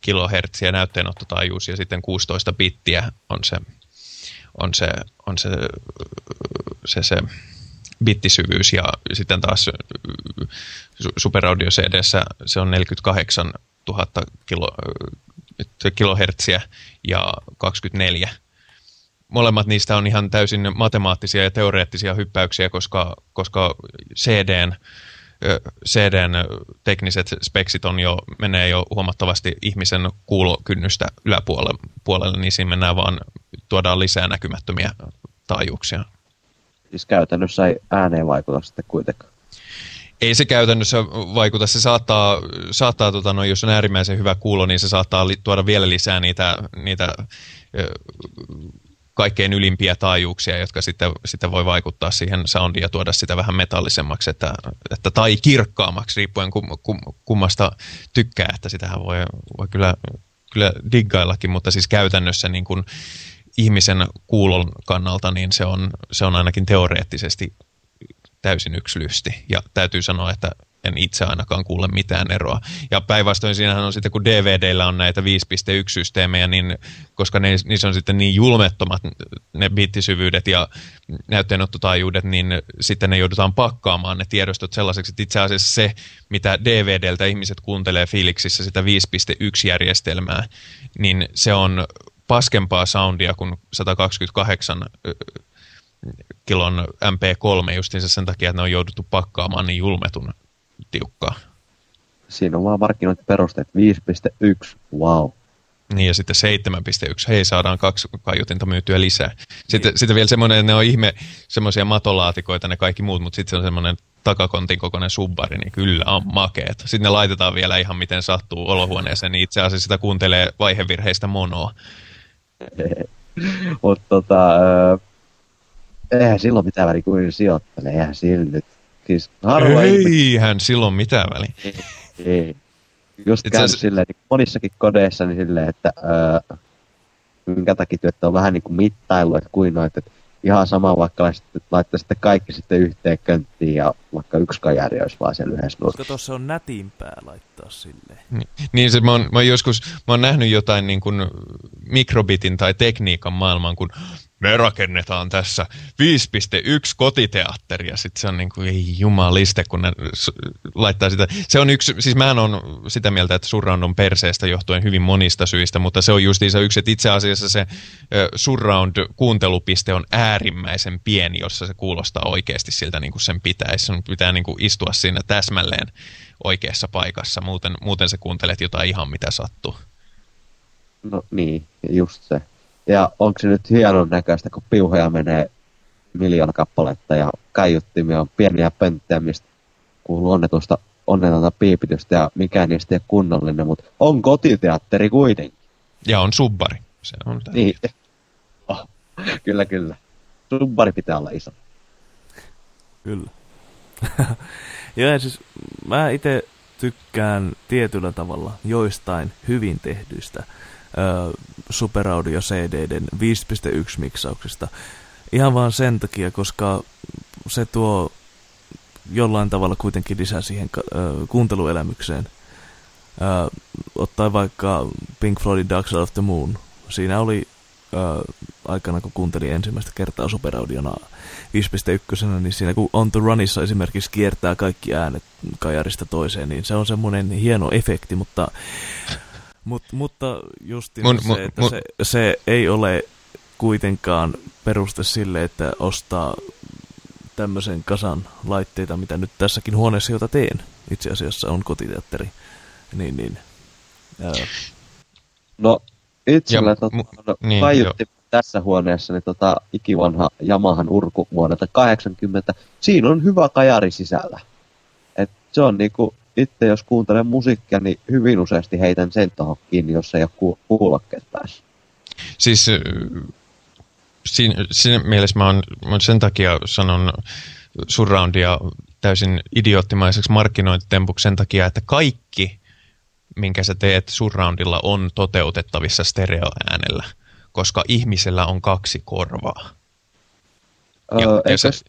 kilohertsiä näytteenottotaajuus ja sitten 16 bittiä on se, on se, on se, se, se bittisyvyys. Ja sitten taas Audio CDssä se on 48 000 kilo, kilohertsiä ja 24 molemmat niistä on ihan täysin matemaattisia ja teoreettisia hyppäyksiä, koska, koska CDn, CDn tekniset speksit on jo, menee jo huomattavasti ihmisen kuulokynnystä yläpuolelle, niin siinä mennään vaan, tuodaan lisää näkymättömiä taajuuksia. Siis käytännössä ei ääneen vaikuta sitten kuitenkaan. Ei se käytännössä vaikuta. Se saattaa, saattaa tota, no, jos on äärimmäisen hyvä kuulo, niin se saattaa li- tuoda vielä lisää niitä, niitä kaikkein ylimpiä taajuuksia, jotka sitten, sitten voi vaikuttaa siihen soundiin ja tuoda sitä vähän metallisemmaksi että, että, tai kirkkaammaksi, riippuen kum, kum, kummasta tykkää, että sitähän voi, voi kyllä, kyllä diggaillakin, mutta siis käytännössä niin kuin ihmisen kuulon kannalta niin se on, se on ainakin teoreettisesti täysin yksi lysti. Ja täytyy sanoa, että en itse ainakaan kuule mitään eroa. Ja päinvastoin siinähän on sitten, kun DVDllä on näitä 5.1-systeemejä, niin koska ne, niissä on sitten niin julmettomat ne bittisyvyydet ja näytteenottotaajuudet, niin sitten ne joudutaan pakkaamaan ne tiedostot sellaiseksi, että itse asiassa se, mitä DVDltä ihmiset kuuntelee Felixissa, sitä 5.1-järjestelmää, niin se on paskempaa soundia kuin 128 kilon MP3 justiinsa sen takia, että ne on jouduttu pakkaamaan niin julmetun tiukkaa. Siinä on vaan markkinointiperusteet 5.1, wow. Niin ja sitten 7.1, hei saadaan kaksi kaiutinta myytyä lisää. Sitten, niin. sitten vielä semmoinen, ne on ihme semmoisia matolaatikoita ne kaikki muut, mutta sitten se on semmoinen takakontin kokoinen subbari, niin kyllä on makeet. Sitten ne laitetaan vielä ihan miten sattuu olohuoneeseen, niin itse asiassa sitä kuuntelee vaihevirheistä monoa. Mutta tota, eihän silloin mitään väliä kuin sijoittelee, eihän sillä nyt Siis harva Eihän ihme... silloin mitään väliä. Ei, ei. Just käy käynyt silleen, niin monissakin kodeissa niin silleen, että öö, minkä takia työtä on vähän niin kuin mittailu, että kuin noit, että ihan sama vaikka laittaisitte kaikki sitten yhteen könttiin ja vaikka yksi kajari olisi vaan siellä yhdessä nurkassa. Koska tuossa on nätimpää laittaa silleen. Niin, niin se, mä, oon, mä oon joskus mä oon nähnyt jotain niin kuin mikrobitin tai tekniikan maailman, kun me rakennetaan tässä 5.1 kotiteatteria. Sitten se on niin kuin, ei jumaliste, kun ne laittaa sitä. Se on yksi, siis mä on sitä mieltä, että surround on perseestä johtuen hyvin monista syistä, mutta se on justiinsa yksi, että itse asiassa se surround-kuuntelupiste on äärimmäisen pieni, jossa se kuulostaa oikeasti siltä niin kuin sen pitäisi. Sun pitää niin kuin istua siinä täsmälleen oikeassa paikassa, muuten, muuten sä kuuntelet jotain ihan mitä sattuu. No niin, just se. Ja onko se nyt hienon näköistä, kun piuhoja menee miljoona kappaletta ja kaiuttimia on pieniä pönttejä, mistä kuuluu onnetusta onnetonta piipitystä ja mikään niistä ei kunnollinen, mutta on kotiteatteri kuitenkin. Ja on subbari. Se on niin. Oh, kyllä, kyllä. Subbari pitää olla iso. Kyllä. ja siis mä itse tykkään tietyllä tavalla joistain hyvin tehdyistä Super Audio CDden 5.1 miksauksista. Ihan vaan sen takia, koska se tuo jollain tavalla kuitenkin lisää siihen kuunteluelämykseen. Uh, ottaen vaikka Pink Floydin Dark Side of the Moon. Siinä oli uh, aikana, kun kuuntelin ensimmäistä kertaa Superaudiona 5.1, niin siinä kun On the Runissa esimerkiksi kiertää kaikki äänet kajarista toiseen, niin se on semmoinen hieno efekti, mutta Mut, mutta just mun, se, että mun, se, se ei ole kuitenkaan peruste sille, että ostaa tämmöisen kasan laitteita, mitä nyt tässäkin huoneessa, jota teen, itse asiassa on kotiteatteri. Niin, niin. Ää. No, itsellä tota, no, niin, kaiutti jo. tässä huoneessa niin tota, ikivanha Yamahan urku vuodelta 80. Siinä on hyvä kajari sisällä. Et se on niinku itse jos kuuntelen musiikkia, niin hyvin useasti heitän sen tuohon kiinni, jos ei ole ku- kuulokkeet päässä. Siis siinä, siinä mielessä mä oon, mä oon sen takia sanon surroundia täysin idioottimaiseksi markkinointitempuksi sen takia, että kaikki, minkä sä teet surroundilla, on toteutettavissa stereoäänellä, koska ihmisellä on kaksi korvaa. Öö, ja, eikö se...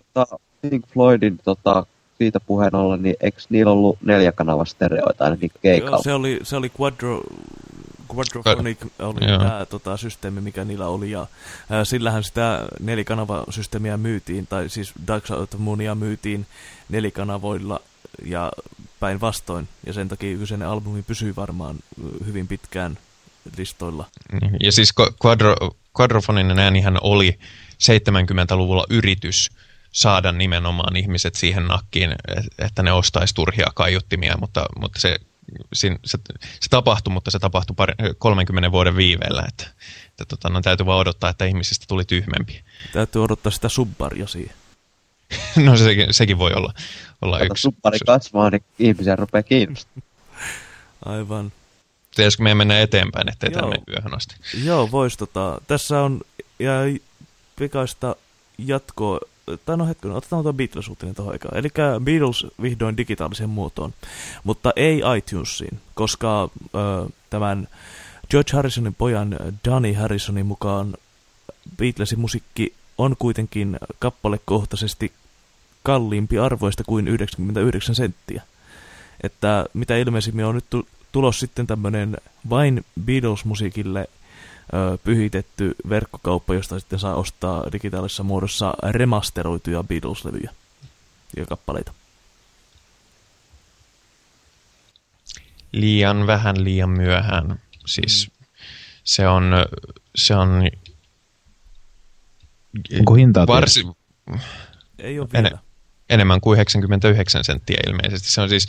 Pink Floydin tota, siitä puheen ollen, niin eikö niillä ollut neljä kanava stereoita ainakin keikalla? Joo, se oli, se oli quadro, Quadrophonic oli tämä tota, systeemi, mikä niillä oli, ja ää, sillähän sitä nelikanavasysteemiä myytiin, tai siis Dark Side of Moonia myytiin nelikanavoilla ja päinvastoin, ja sen takia kyseinen albumi pysyy varmaan hyvin pitkään listoilla. Ja siis Quadro, Quadrofoninen äänihän oli 70-luvulla yritys saada nimenomaan ihmiset siihen nakkiin, että ne ostaisi turhia kaiuttimia, mutta, mutta se, se, se, se tapahtui, mutta se tapahtui pari, 30 vuoden viiveellä, että, että tota, no, täytyy vaan odottaa, että ihmisistä tuli tyhmempi. Täytyy odottaa sitä subbaria siihen. no sekin, sekin voi olla, olla Kato, yksi. Subbari kasvaa, niin ihmisiä rupeaa kiinnostamaan. Aivan. Pitäisikö meidän mennä eteenpäin, ettei tämä mene yöhön asti? Joo, vois tota. Tässä on ja pikaista jatkoa tai no hetken, otetaan tuo Beatles-uutinen tuohon aikaan. Eli Beatles vihdoin digitaaliseen muotoon, mutta ei iTunesiin, koska ö, tämän George Harrisonin pojan Danny Harrisonin mukaan Beatlesin musiikki on kuitenkin kappalekohtaisesti kalliimpi arvoista kuin 99 senttiä. Että mitä ilmeisimmin on nyt tulos sitten tämmöinen vain Beatles-musiikille pyhitetty verkkokauppa, josta sitten saa ostaa digitaalisessa muodossa remasteroituja Beatles-levyjä ja kappaleita. Liian vähän, liian myöhään. Siis mm. se on, se on Onko hintaa varsi... Ei ole vielä. En, enemmän kuin 99 senttiä ilmeisesti. Se on siis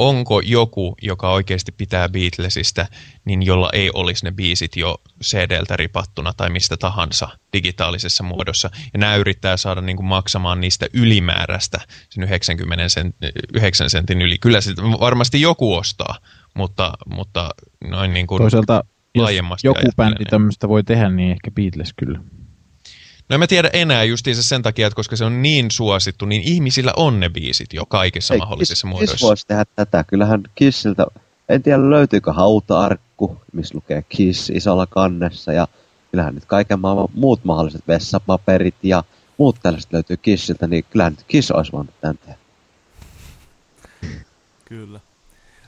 onko joku, joka oikeasti pitää Beatlesista, niin jolla ei olisi ne biisit jo CD-ltä ripattuna tai mistä tahansa digitaalisessa muodossa. Ja nämä yrittää saada niin kuin maksamaan niistä ylimääräistä sen 90 sent, 9 sentin yli. Kyllä sitä varmasti joku ostaa, mutta, mutta noin niin kuin Toisaalta, jos joku bändi tämmöistä voi tehdä, niin ehkä Beatles kyllä. No en mä tiedä enää justiinsa sen takia, että koska se on niin suosittu, niin ihmisillä on ne biisit jo kaikissa Ei, mahdollisissa Kiss, muodoissa. Kiss voisi tehdä tätä. Kyllähän Kissiltä, en tiedä löytyykö hauta-arkku, missä lukee Kiss isolla kannessa. Ja kyllähän nyt kaiken maailman muut mahdolliset vessapaperit ja muut tällaiset löytyy Kissiltä, niin kyllähän nyt Kiss olisi voinut tämän tehdä. Kyllä.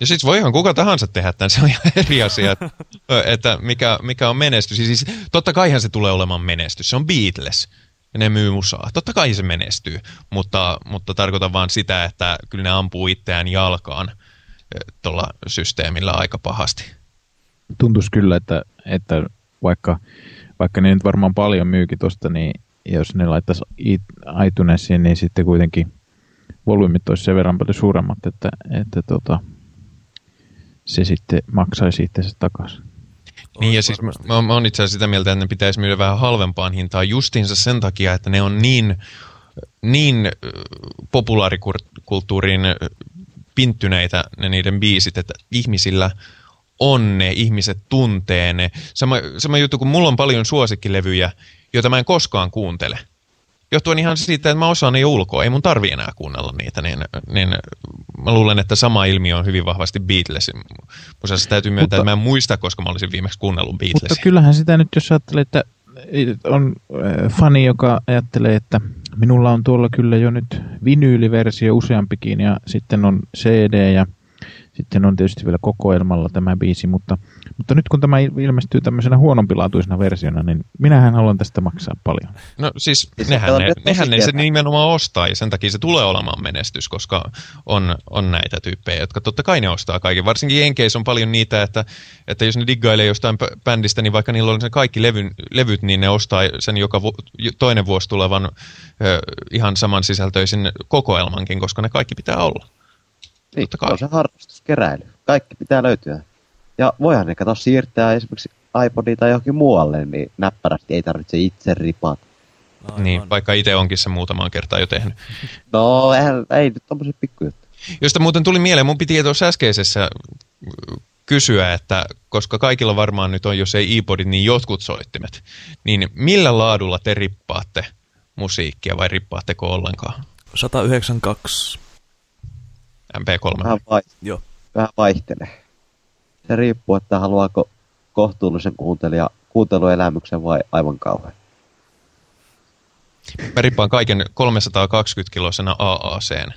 Ja siis voi ihan kuka tahansa tehdä tämän, se on ihan eri asia, että mikä, mikä on menestys. Siis totta kaihan se tulee olemaan menestys, se on Beatles ja ne myy musaa. Totta kai se menestyy, mutta, mutta tarkoitan vaan sitä, että kyllä ne ampuu itseään jalkaan tuolla systeemillä aika pahasti. Tuntuisi kyllä, että, että vaikka, vaikka ne nyt varmaan paljon myykin tuosta, niin jos ne laittaisi iTunesiin, niin sitten kuitenkin volyymit olisi sen verran paljon suuremmat, että, että tota, se sitten maksaisi itsensä takaisin. Niin ja siis mä, mä oon itse asiassa sitä mieltä, että ne pitäisi myydä vähän halvempaan hintaan justiinsa sen takia, että ne on niin, niin populaarikulttuuriin pinttyneitä ne niiden biisit, että ihmisillä on ne, ihmiset tuntee ne. Sama, sama juttu, kun mulla on paljon suosikkilevyjä, joita mä en koskaan kuuntele – johtuen ihan siitä, että mä osaan ne ulkoa. Ei mun tarvi enää kuunnella niitä, niin, niin mä luulen, että sama ilmiö on hyvin vahvasti Beatlesin. Musassa täytyy myöntää, mutta, että mä en muista, koska mä olisin viimeksi kuunnellut Beatlesin. Mutta kyllähän sitä nyt, jos ajattelee, että on äh, fani, joka ajattelee, että minulla on tuolla kyllä jo nyt vinyyliversio useampikin ja sitten on CD ja sitten on tietysti vielä kokoelmalla tämä biisi, mutta, mutta nyt kun tämä ilmestyy tämmöisenä huonompilaatuisena versiona, niin minähän haluan tästä maksaa paljon. No siis nehän, ne, nehän ne se nimenomaan ostaa ja sen takia se tulee olemaan menestys, koska on, on näitä tyyppejä, jotka totta kai ne ostaa kaiken. Varsinkin Enkeissä on paljon niitä, että, että jos ne diggailee jostain bändistä, niin vaikka niillä on se kaikki levyn, levyt, niin ne ostaa sen joka vu, toinen vuosi tulevan ö, ihan saman sisältöisen kokoelmankin, koska ne kaikki pitää olla. Niin, se on se harrastuskeräily. Kaikki pitää löytyä. Ja voihan ne kato siirtää esimerkiksi iPodia tai johonkin muualle, niin näppärästi ei tarvitse itse ripata. Aivan. Niin, vaikka itse onkin se muutamaan kertaa jo tehnyt. No, eihän, ei nyt tommosia pikkujuttuja. Josta muuten tuli mieleen, mun piti tuossa äskeisessä kysyä, että koska kaikilla varmaan nyt on, jos ei iPodit, niin jotkut soittimet, niin millä laadulla te rippaatte musiikkia vai rippaatteko ollenkaan? 192 MP3. Vähän, vai- Joo. vähän vaihtelee. Se riippuu, että haluaako kohtuullisen kuuntelija kuunteluelämyksen vai aivan kauhean. Mä rippaan kaiken 320 kilosena AACn.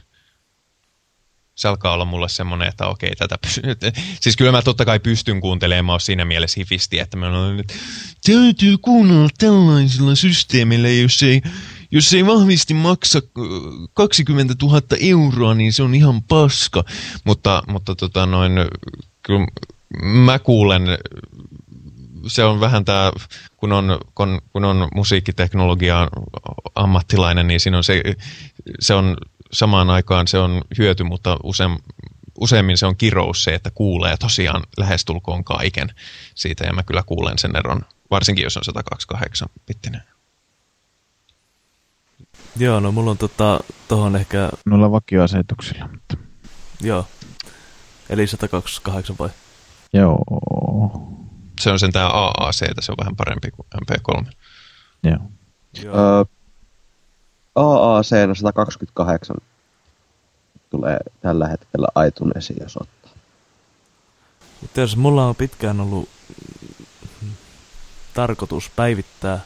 Se alkaa olla mulle semmoinen, että okei, tätä py- Siis kyllä mä totta kai pystyn kuuntelemaan siinä mielessä hifisti, että mä olen, että täytyy kuunnella tällaisilla systeemillä, jos ei jos ei vahvisti maksa 20 000 euroa, niin se on ihan paska. Mutta, mutta tota noin, mä kuulen se on vähän tämä, kun on, kun, kun on musiikkiteknologia ammattilainen, niin siinä on se, se on samaan aikaan se on hyöty, mutta usein, useimmin se on kirous se, että kuulee tosiaan lähestulkoon kaiken siitä, ja mä kyllä kuulen sen eron, varsinkin jos on 128 pittinen. Joo, no mulla on tota, tohon ehkä... Noilla vakioasetuksilla, mutta... Joo. Eli 128 vai? Joo. Se on sen tää AAC, se on vähän parempi kuin MP3. Joo. Joo. Öö, AAC 128 tulee tällä hetkellä iTunesiin, jos ottaa. Mutta jos mulla on pitkään ollut tarkoitus päivittää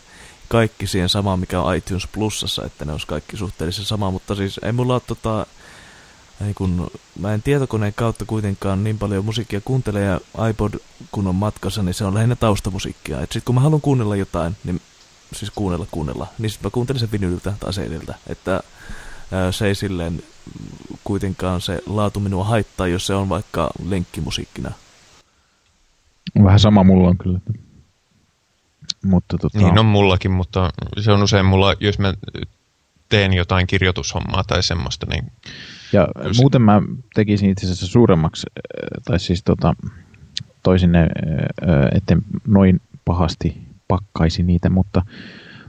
kaikki siihen samaan, mikä on iTunes Plusassa, että ne olisi kaikki suhteellisen sama, mutta siis ei mulla ole tota, niin kun, mä en tietokoneen kautta kuitenkaan niin paljon musiikkia kuuntele ja iPod kun on matkassa, niin se on lähinnä taustamusiikkia. Et sit kun mä haluan kuunnella jotain, niin siis kuunnella kuunnella, niin sit mä kuuntelen sen vinyliltä tai CD-ltä, että se ei silleen kuitenkaan se laatu minua haittaa, jos se on vaikka lenkkimusiikkina. Vähän sama mulla on kyllä. Mutta tota... Niin on mullakin, mutta se on usein mulla, jos mä teen jotain kirjoitushommaa tai semmoista, niin... Ja muuten mä tekisin itse asiassa suuremmaksi, äh, tai siis tota, toisin ne, äh, etten noin pahasti pakkaisi niitä, mutta,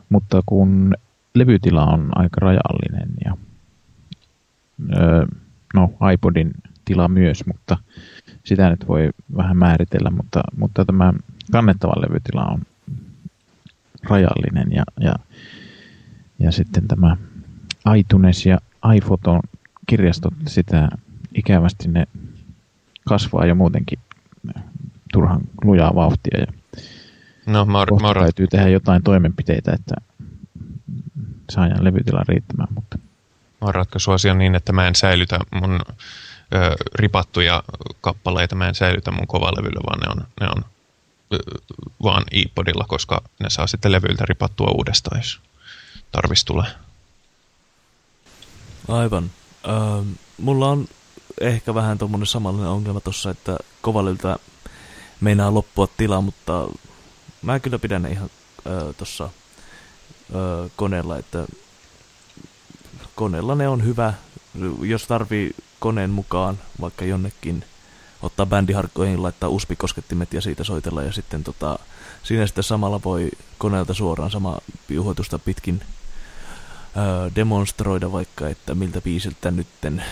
mutta kun levytila on aika rajallinen ja äh, no iPodin tila myös, mutta sitä nyt voi vähän määritellä, mutta, mutta tämä kannettava levytila on rajallinen ja, ja, ja sitten tämä iTunes ja iPhoton kirjastot sitä ikävästi ne kasvaa jo muutenkin turhan lujaa vauhtia ja no, mä, kohta mä täytyy tehdä jotain toimenpiteitä, että saajan levytila riittämään, mutta Mä oon ratkaisuasia niin, että mä en säilytä mun ö, ripattuja kappaleita, mä en säilytä mun kovalevyllä, vaan ne on, ne on vaan iPodilla, koska ne saa sitten levyiltä ripattua uudestaan, jos tarvis tulee. Aivan. Öö, mulla on ehkä vähän tuommoinen samanlainen ongelma tossa, että kovalyltä meinaa loppua tila, mutta mä kyllä pidän ne ihan öö, tossa öö, koneella, että koneella ne on hyvä. Jos tarvii koneen mukaan vaikka jonnekin ottaa bändiharkkoihin, laittaa uspikoskettimet ja siitä soitella ja sitten tota, siinä sitten samalla voi koneelta suoraan sama piuhoitusta pitkin ö, demonstroida vaikka, että miltä biisiltä nytten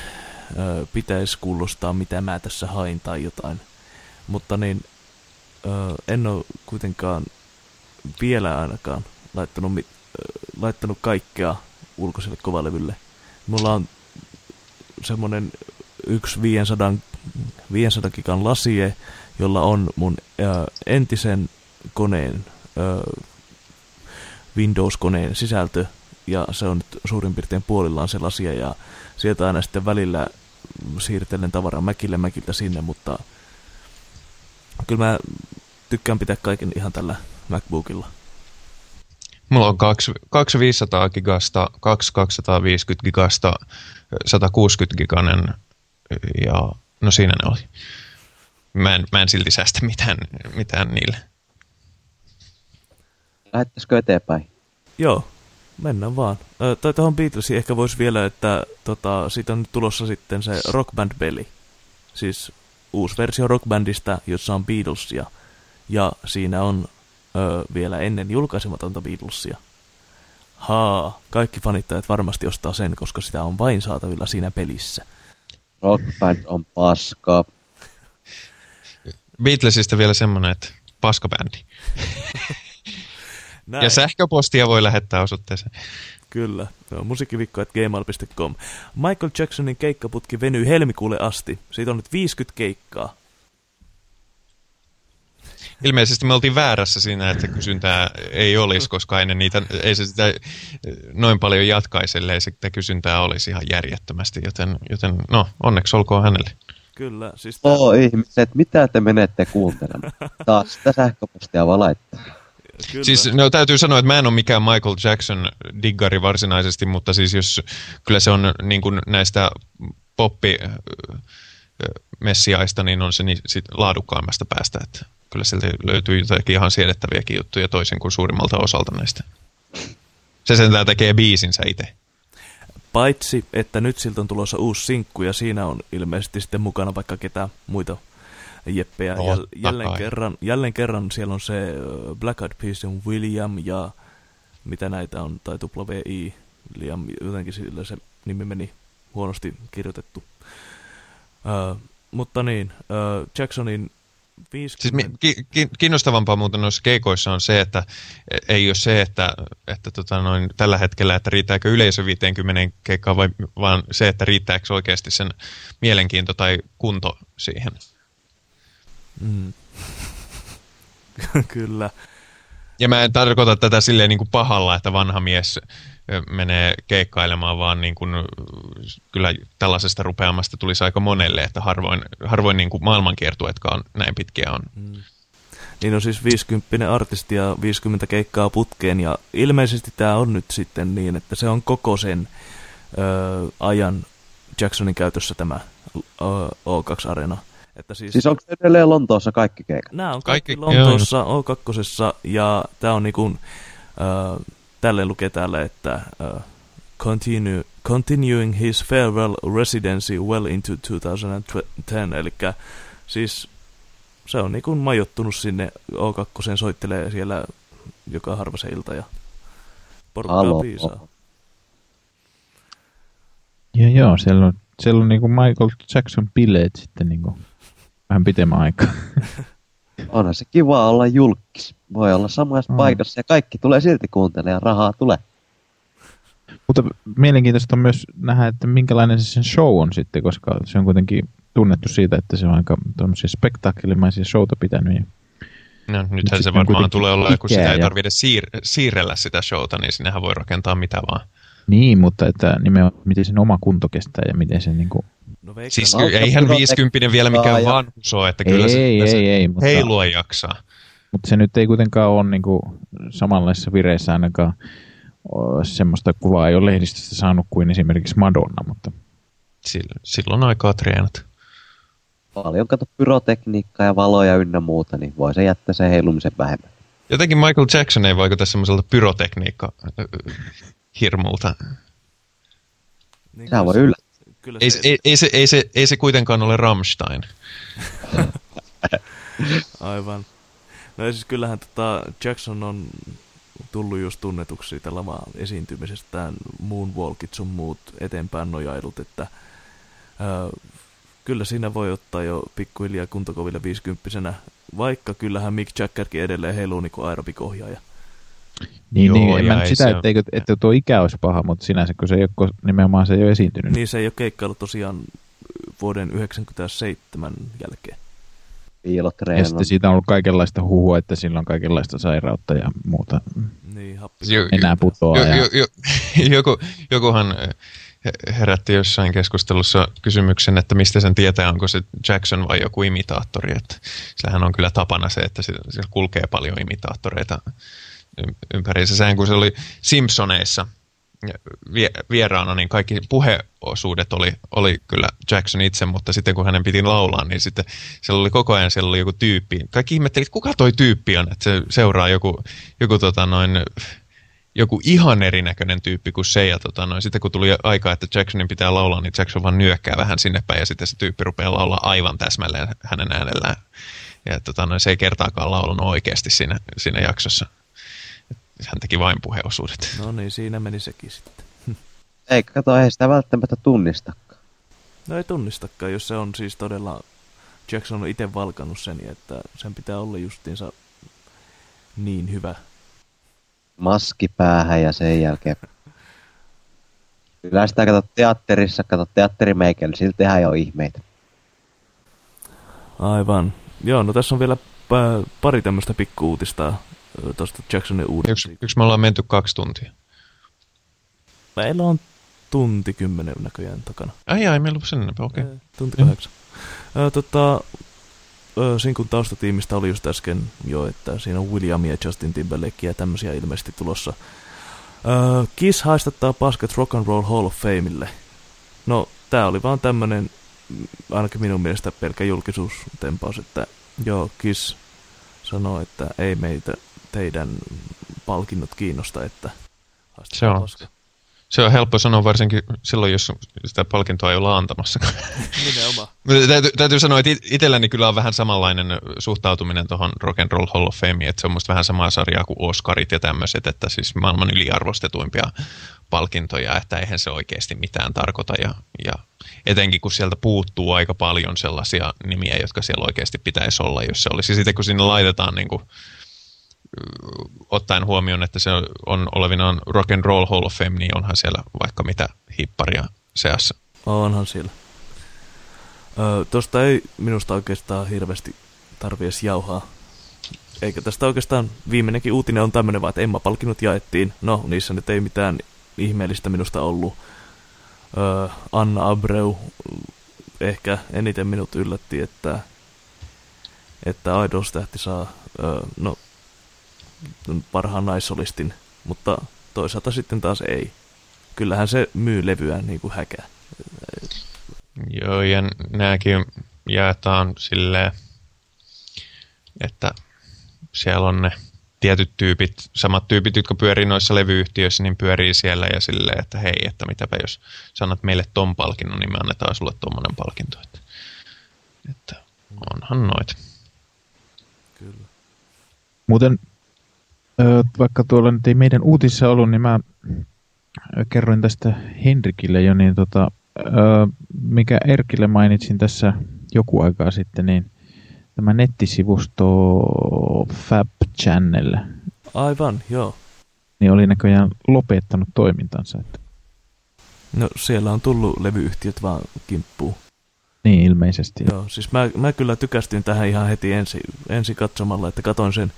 ö, pitäisi kuulostaa, mitä mä tässä hain tai jotain. Mutta niin, ö, en ole kuitenkaan vielä ainakaan laittanut, ö, laittanut kaikkea ulkoiselle kovalevylle. Mulla on semmonen yksi 500, 500 gigan lasie, jolla on mun ö, entisen koneen, ö, Windows-koneen sisältö, ja se on nyt suurin piirtein puolillaan se lasia, ja sieltä aina sitten välillä siirtelen tavaraa mäkille mäkiltä sinne, mutta kyllä mä tykkään pitää kaiken ihan tällä MacBookilla. Mulla on kaksi, kaksi 500 gigasta, kaksi 250 gigasta, 160 giganen ja no siinä ne oli. Mä en, mä en silti säästä mitään, mitään niille. Lähettäisikö eteenpäin? Joo, mennään vaan. Ö, tai tuohon Beatlesiin ehkä voisi vielä, että tota, siitä on nyt tulossa sitten se Rock Band Belly. Siis uusi versio Rock Bandista, jossa on Beatlesia. Ja siinä on ö, vielä ennen julkaisematonta Beatlesia. Haa, kaikki fanittajat varmasti ostaa sen, koska sitä on vain saatavilla siinä pelissä. Rock Band on paska. Beatlesista vielä semmonen, että paskabändi. Näin. Ja sähköpostia voi lähettää osoitteeseen. Kyllä, no, musiikkivikko.gmail.com. Michael Jacksonin keikkaputki venyy helmikuulle asti. Siitä on nyt 50 keikkaa. Ilmeisesti me oltiin väärässä siinä, että kysyntää ei olisi, koska ennen niitä, ei se sitä noin paljon jatkaisi, ellei sitä kysyntää olisi ihan järjettömästi, joten, joten no, onneksi olkoon hänelle. Kyllä, siis... tää- Oo ihmiset, mitä te menette kuuntelemaan? Taas sitä sähköpostia vaan laittaa. Kyllä. Siis no, täytyy sanoa, että mä en ole mikään Michael Jackson diggari varsinaisesti, mutta siis jos kyllä se on niin kuin näistä poppi messiaista, niin on se niin sit laadukkaimmasta päästä, että kyllä sieltä löytyy jotakin ihan siedettäviäkin juttuja toisin kuin suurimmalta osalta näistä. Se sentään tekee biisinsä itse. Paitsi, että nyt siltä on tulossa uusi sinkku ja siinä on ilmeisesti sitten mukana vaikka ketä muita jeppejä. No, Jäl, jälleen, kai. kerran, jälleen kerran siellä on se Black Eyed Peasin William ja mitä näitä on, tai WI, Liam, jotenkin sillä se nimi meni huonosti kirjoitettu. Mutta niin, ö, Jacksonin 50... Siis mi- ki- ki- kiinnostavampaa muuten noissa keikoissa on se, että e- ei ole se, että, että tota noin, tällä hetkellä, että riittääkö yleisö 50 keikkaa, vai, vaan se, että riittääkö oikeasti sen mielenkiinto tai kunto siihen. Mm. Kyllä. Ja mä en tarkoita tätä silleen niin kuin pahalla, että vanha mies menee keikkailemaan, vaan niin kuin, kyllä tällaisesta rupeamasta tulisi aika monelle, että harvoin, harvoin niin kuin maailmankiertueetkaan näin pitkiä on. Mm. Niin on siis 50 artisti ja 50 keikkaa putkeen ja ilmeisesti tämä on nyt sitten niin, että se on koko sen ö, ajan Jacksonin käytössä tämä ö, O2-arena. Että siis, Siis onko edelleen Lontoossa kaikki keikat? nämä on kaikki, kaikki- Lontoossa O2 ja tämä on niinku, ö, tälleen lukee täällä, että ö, continue, continuing his farewell residency well into 2010, eli siis se on niinku majoittunut sinne O2, soittelee siellä joka harva se ilta ja porukkaa piisaa. Ja joo, siellä on, siellä on niinku Michael Jackson bileet sitten niinku vähän pitemmän aikaa. Onhan se kiva olla julkis. Voi olla samassa Mm. paikassa ja kaikki tulee silti kuuntelemaan ja rahaa tulee. Mutta mielenkiintoista on myös nähdä, että minkälainen se sen show on sitten, koska se on kuitenkin tunnettu siitä, että se on aika tämmöisiä spektaakkelimaisia showta pitänyt. Ja No, nythän se varmaan kuitenkin tulee olla, kun sitä ei ja- tarvitse siir- siirrellä sitä showta, niin sinnehän voi rakentaa mitä vaan. Niin, mutta että nimenomaan miten sen oma kunto kestää ja miten se niinku... No veikkaan, Siis No, no, eihän pyrotek- 50 vielä mikään ja- vanhus ole, että kyllä ei, se, ei, se ei, ei, mutta, heilua jaksaa. Mutta se nyt ei kuitenkaan ole niinku samanlaisessa vireessä ainakaan semmoista kuvaa ei ole lehdistöstä saanut kuin esimerkiksi Madonna, mutta Sil- silloin aikaa treenata. Paljon kato pyrotekniikkaa ja valoja ynnä muuta, niin voi se jättää sen heilumisen vähemmän. Jotenkin Michael Jackson ei vaikuta semmoiselta pyrotekniikka hirmulta. niin Sehän kyllä voi yllättää. Kyllä Ei, se, se- ei, ei, se, ei, se, ei se kuitenkaan ole Rammstein. Aivan. No ja siis kyllähän tota Jackson on tullut just tunnetuksi siitä lama-esiintymisestään, moonwalkit sun muut eteenpäin nojailut, että ää, kyllä siinä voi ottaa jo pikkuhiljaa kuntokoville viisikymppisenä, vaikka kyllähän Mick Jaggerkin edelleen heiluu niin kuin aerobikohjaaja. niin, Joo, niin en mä sitä, se etteikö, että tuo ikä olisi paha, mutta sinänsä kun se ei ole, nimenomaan se ei ole esiintynyt. Niin se ei ole keikkailu tosiaan vuoden 97 jälkeen. Ja Piilotreenon. sitten siitä on ollut kaikenlaista huhua, että sillä on kaikenlaista sairautta ja muuta. Niin, happi. Jo- Enää putoaa. Jo, ja... jo, jo, joku, jokuhan ö, herätti jossain keskustelussa kysymyksen, että mistä sen tietää, onko se Jackson vai joku imitaattori. Että sehän on kyllä tapana se, että siellä kulkee paljon imitaattoreita ym- ympäriinsä. Sehän kun se oli Simpsoneissa vieraana, niin kaikki puheosuudet oli, oli kyllä Jackson itse, mutta sitten kun hänen piti laulaa, niin sitten siellä oli koko ajan siellä oli joku tyyppi. Kaikki ihmetteli, että kuka toi tyyppi on, että se seuraa joku, joku tota noin, joku ihan erinäköinen tyyppi kuin se. Ja tota, noin, sitten kun tuli aika, että Jacksonin pitää laulaa, niin Jackson vaan nyökkää vähän sinne päin ja sitten se tyyppi rupeaa laulaa aivan täsmälleen hänen äänellään. Ja tota, noin, se ei kertaakaan laulanut oikeasti siinä, siinä jaksossa. Hän teki vain puheosuudet. No niin, siinä meni sekin sitten. Ei, kato, ei sitä välttämättä tunnistakaan. No ei tunnistakaan, jos se on siis todella... Jackson on itse valkannut sen, että sen pitää olla justiinsa niin hyvä. Maski päähän ja sen jälkeen. Kyllä sitä kato teatterissa, kato teatterimeikällä, sillä tehdään jo ihmeitä. Aivan. Joo, no tässä on vielä pä- pari tämmöistä pikkuuutista tuosta Jacksonin Yksi, uudesta. yksi me ollaan menty kaksi tuntia. Meillä on tunti kymmenen näköjään takana. Ai ai, meillä on sen okei. Okay. Tunti kahdeksan. Ö, tota, Sinkun taustatiimistä oli just äsken jo, että siinä on William ja Justin Timberlake ja tämmöisiä ilmeisesti tulossa. Kiss haistattaa paskat Rock and Roll Hall of Fameille. No, tää oli vaan tämmönen ainakin minun mielestä pelkä julkisuustempaus, että joo, Kiss sanoo, että ei meitä teidän palkinnot kiinnosta, että se on, paska. se on helppo sanoa varsinkin silloin, jos sitä palkintoa ei olla antamassa. Nimenomaan. täytyy, täytyy sanoa, että itselläni kyllä on vähän samanlainen suhtautuminen tuohon Rock and Roll Hall of Fame, että se on musta vähän samaa sarjaa kuin Oscarit ja tämmöiset, että siis maailman yliarvostetuimpia palkintoja, että eihän se oikeasti mitään tarkoita ja, ja etenkin kun sieltä puuttuu aika paljon sellaisia nimiä, jotka siellä oikeasti pitäisi olla, jos se olisi. Sitten kun sinne laitetaan niin kuin, ottaen huomioon, että se on olevinaan Rock and Roll Hall of Fame, niin onhan siellä vaikka mitä hipparia seassa. Onhan siellä. Öö, Tuosta ei minusta oikeastaan hirveästi tarvitse jauhaa. Eikä tästä oikeastaan viimeinenkin uutinen on tämmöinen vaan, että Emma-palkinnot jaettiin. No, niissä nyt ei mitään ihmeellistä minusta ollut. Öö, Anna Abreu ehkä eniten minut yllätti, että, että Idols-tähti saa öö, no, parhaan naisolistin, mutta toisaalta sitten taas ei. Kyllähän se myy levyä niin kuin häkä. Joo, ja nämäkin jaetaan silleen, että siellä on ne tietyt tyypit, samat tyypit, jotka pyörii noissa levyyhtiöissä, niin pyörii siellä ja silleen, että hei, että mitäpä jos sanot meille ton palkinnon, niin me annetaan sulle tommonen palkinto. Että, että onhan noit. Kyllä. Muuten, vaikka tuolla nyt ei meidän uutissa ollut, niin mä kerroin tästä Henrikille jo, niin tota, mikä Erkille mainitsin tässä joku aikaa sitten, niin tämä nettisivusto Fab Channel. Aivan, joo. Niin oli näköjään lopettanut toimintansa. Että... No siellä on tullut levyyhtiöt vaan kimppuun. Niin, ilmeisesti. Joo, siis mä, mä kyllä tykästyin tähän ihan heti ensi, ensi katsomalla, että katon sen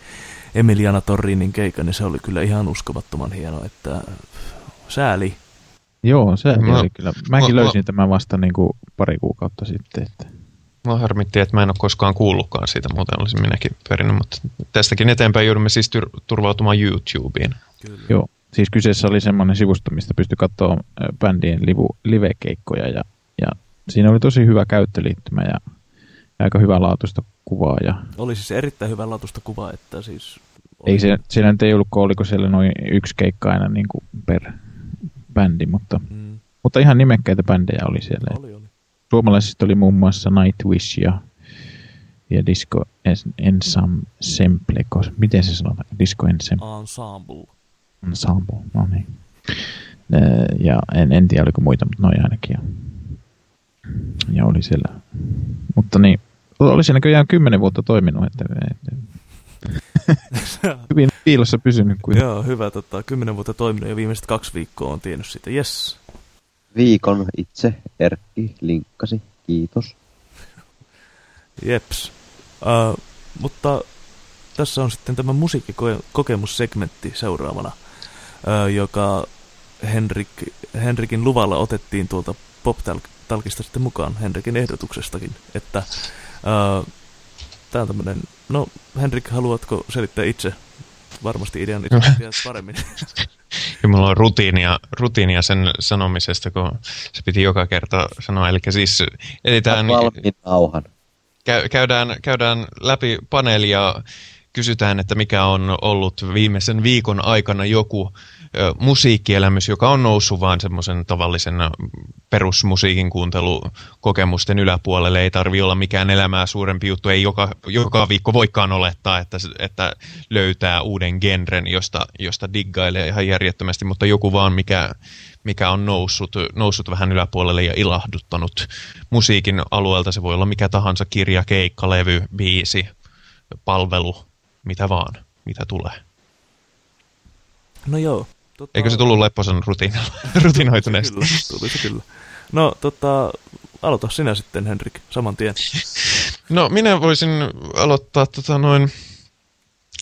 Emiliana Torrinin keikan, niin se oli kyllä ihan uskomattoman hieno, että sääli. Joo, se mä, oli kyllä. Mäkin mä, löysin mä, tämän vasta niin kuin pari kuukautta sitten. Että... Mua harmitti, että mä en ole koskaan kuullutkaan siitä, muuten olisin minäkin perinnyt, mutta tästäkin eteenpäin joudumme siis turvautumaan YouTubeen. Kyllä. Joo, siis kyseessä oli semmoinen sivusto, mistä pystyi katsoa bändien live, live-keikkoja ja, ja siinä oli tosi hyvä käyttöliittymä ja, ja aika laatuista kuvaa. Ja... Oli siis erittäin laatuista kuvaa, että siis... Oli... Ei se, siellä nyt ei ollut, oliko siellä noin yksi keikka aina niin kuin per bändi, mutta, mm. mutta ihan nimekkäitä bändejä oli siellä. Oli, oli. Suomalaisista oli muun muassa Nightwish ja, ja Disco Ensemble. Miten se sanotaan? Disco Ensemble. Ensemble. Ensemble, no niin. Ja en, en tiedä, oliko muita, mutta noin ainakin. Ja, ja oli siellä. Mutta niin, oli siinä näköjään kymmenen vuotta toiminut, että, hyvin piilossa pysynyt. Kuin. Joo, hyvä. Tota, kymmenen vuotta toiminut ja viimeiset kaksi viikkoa on tiennyt siitä. Yes. Viikon itse Erkki linkkasi. Kiitos. Jeps. Uh, mutta tässä on sitten tämä musiikkikokemussegmentti seuraavana, uh, joka Henrik, Henrikin luvalla otettiin tuolta pop-talkista sitten mukaan Henrikin ehdotuksestakin, että uh, tämä on tämmöinen, no Henrik, haluatko selittää itse varmasti idean itse paremmin? Ja mulla on rutiinia, rutiinia sen sanomisesta, kun se piti joka kerta sanoa. Eli siis editään... nauhan. Käy, käydään, käydään läpi paneelia, kysytään, että mikä on ollut viimeisen viikon aikana joku musiikkielämys, joka on noussut vaan semmoisen tavallisen perusmusiikin kuuntelukokemusten yläpuolelle. Ei tarvi olla mikään elämää suurempi juttu. Ei joka, joka viikko voikaan olettaa, että, että löytää uuden genren, josta, josta diggailee ihan järjettömästi, mutta joku vaan, mikä, mikä on noussut, noussut vähän yläpuolelle ja ilahduttanut musiikin alueelta. Se voi olla mikä tahansa kirja, keikka, levy, biisi, palvelu, mitä vaan, mitä tulee. No joo, Tota... Eikö se tullut Lepposen rutinoituneesta? Kyllä, tuli se kyllä. No, tota, aloita sinä sitten, Henrik, saman tien. No, minä voisin aloittaa tota noin...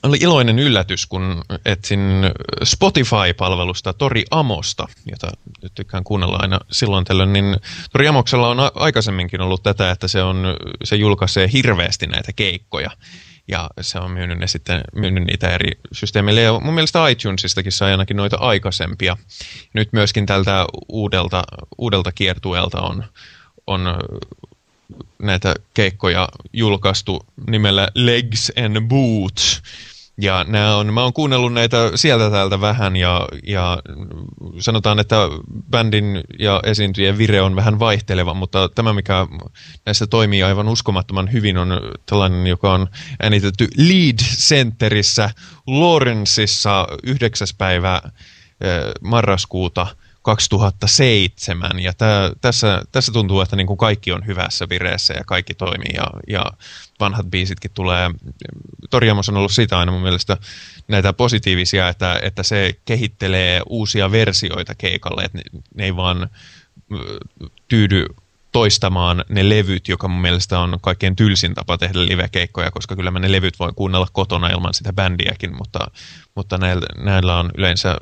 Oli iloinen yllätys, kun etsin Spotify-palvelusta Tori Amosta, jota tykkään kuunnella aina silloin tällöin, niin Tori Amoksella on aikaisemminkin ollut tätä, että se, on, se julkaisee hirveästi näitä keikkoja ja se on myynyt, ne sitten, myynyt niitä eri systeemeille. Ja mun mielestä iTunesistakin sai ainakin noita aikaisempia. Nyt myöskin tältä uudelta, uudelta kiertueelta on, on näitä keikkoja julkaistu nimellä Legs and Boots. Ja nämä on, mä oon kuunnellut näitä sieltä täältä vähän ja, ja sanotaan, että bändin ja esiintyjien vire on vähän vaihteleva, mutta tämä mikä näissä toimii aivan uskomattoman hyvin on tällainen, joka on äänitetty Lead Centerissä Lawrenceissa 9. päivä marraskuuta – 2007 ja tää, tässä, tässä tuntuu, että niin kuin kaikki on hyvässä vireessä ja kaikki toimii ja, ja vanhat biisitkin tulee. Torjamos on ollut sitä aina mun mielestä näitä positiivisia, että, että se kehittelee uusia versioita keikalle, että ne, ne ei vaan tyydy toistamaan ne levyt, joka mun mielestä on kaikkein tylsin tapa tehdä live-keikkoja, koska kyllä mä ne levyt voin kuunnella kotona ilman sitä bändiäkin, mutta, mutta näillä, näillä on yleensä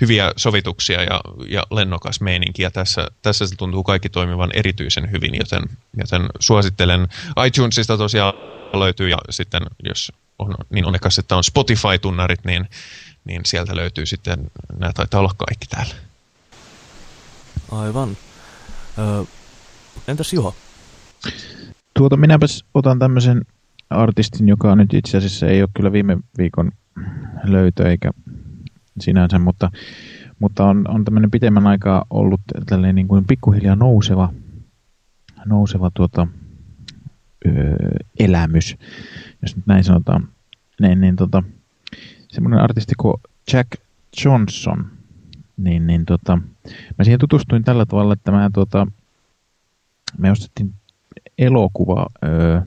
hyviä sovituksia ja, ja lennokas meininki, ja tässä, tässä se tuntuu kaikki toimivan erityisen hyvin, joten, joten suosittelen. iTunesista tosiaan löytyy, ja sitten jos on niin onnekas, että on Spotify-tunnarit, niin, niin sieltä löytyy sitten, nämä taitaa olla kaikki täällä. Aivan. Ö, entäs Juha? Tuota, minäpäs otan tämmöisen artistin, joka nyt itse asiassa ei ole kyllä viime viikon löytö eikä sinänsä, mutta, mutta on, on tämmöinen pitemmän aikaa ollut tällainen niin kuin pikkuhiljaa nouseva, nouseva tuota, öö, elämys, jos nyt näin sanotaan. Niin, niin tota, semmoinen artisti kuin Jack Johnson, niin, niin tota, mä siihen tutustuin tällä tavalla, että mä tuota, me ostettiin elokuva, öö,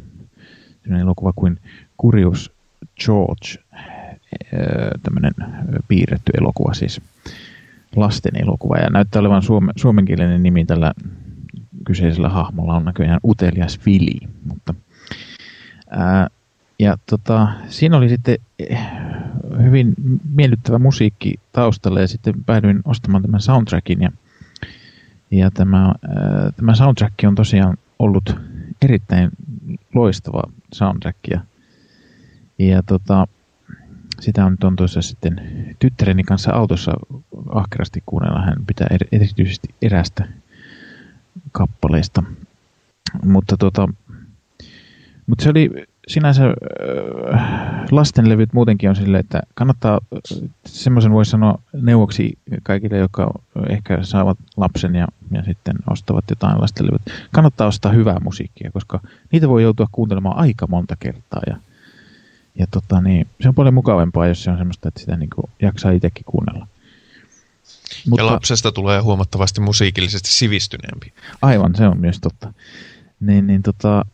elokuva kuin Curious George, tämmöinen piirretty elokuva, siis lasten elokuva. Ja näyttää olevan suome, suomenkielinen nimi tällä kyseisellä hahmolla on näköjään Utelias Vili. Mutta, ää, ja tota, siinä oli sitten eh, hyvin miellyttävä musiikki taustalla ja sitten päädyin ostamaan tämän soundtrackin ja, ja tämä, ää, tämä soundtrack on tosiaan ollut erittäin loistava soundtrack ja, ja tota, sitä on, on tuossa sitten tyttäreni kanssa autossa ahkerasti kuunnella. Hän pitää erityisesti erästä kappaleista. Mutta, tota, mutta se oli sinänsä äh, lastenlevyt muutenkin on sille, että kannattaa, semmoisen voi sanoa neuvoksi kaikille, jotka ehkä saavat lapsen ja, ja sitten ostavat jotain lastenlevyt. Kannattaa ostaa hyvää musiikkia, koska niitä voi joutua kuuntelemaan aika monta kertaa ja ja tota, niin, se on paljon mukavampaa, jos se on semmoista, että sitä niin kuin jaksaa itsekin kuunnella. Mutta, ja lapsesta tulee huomattavasti musiikillisesti sivistyneempi. Aivan, se on myös totta. Niin, niin, tota,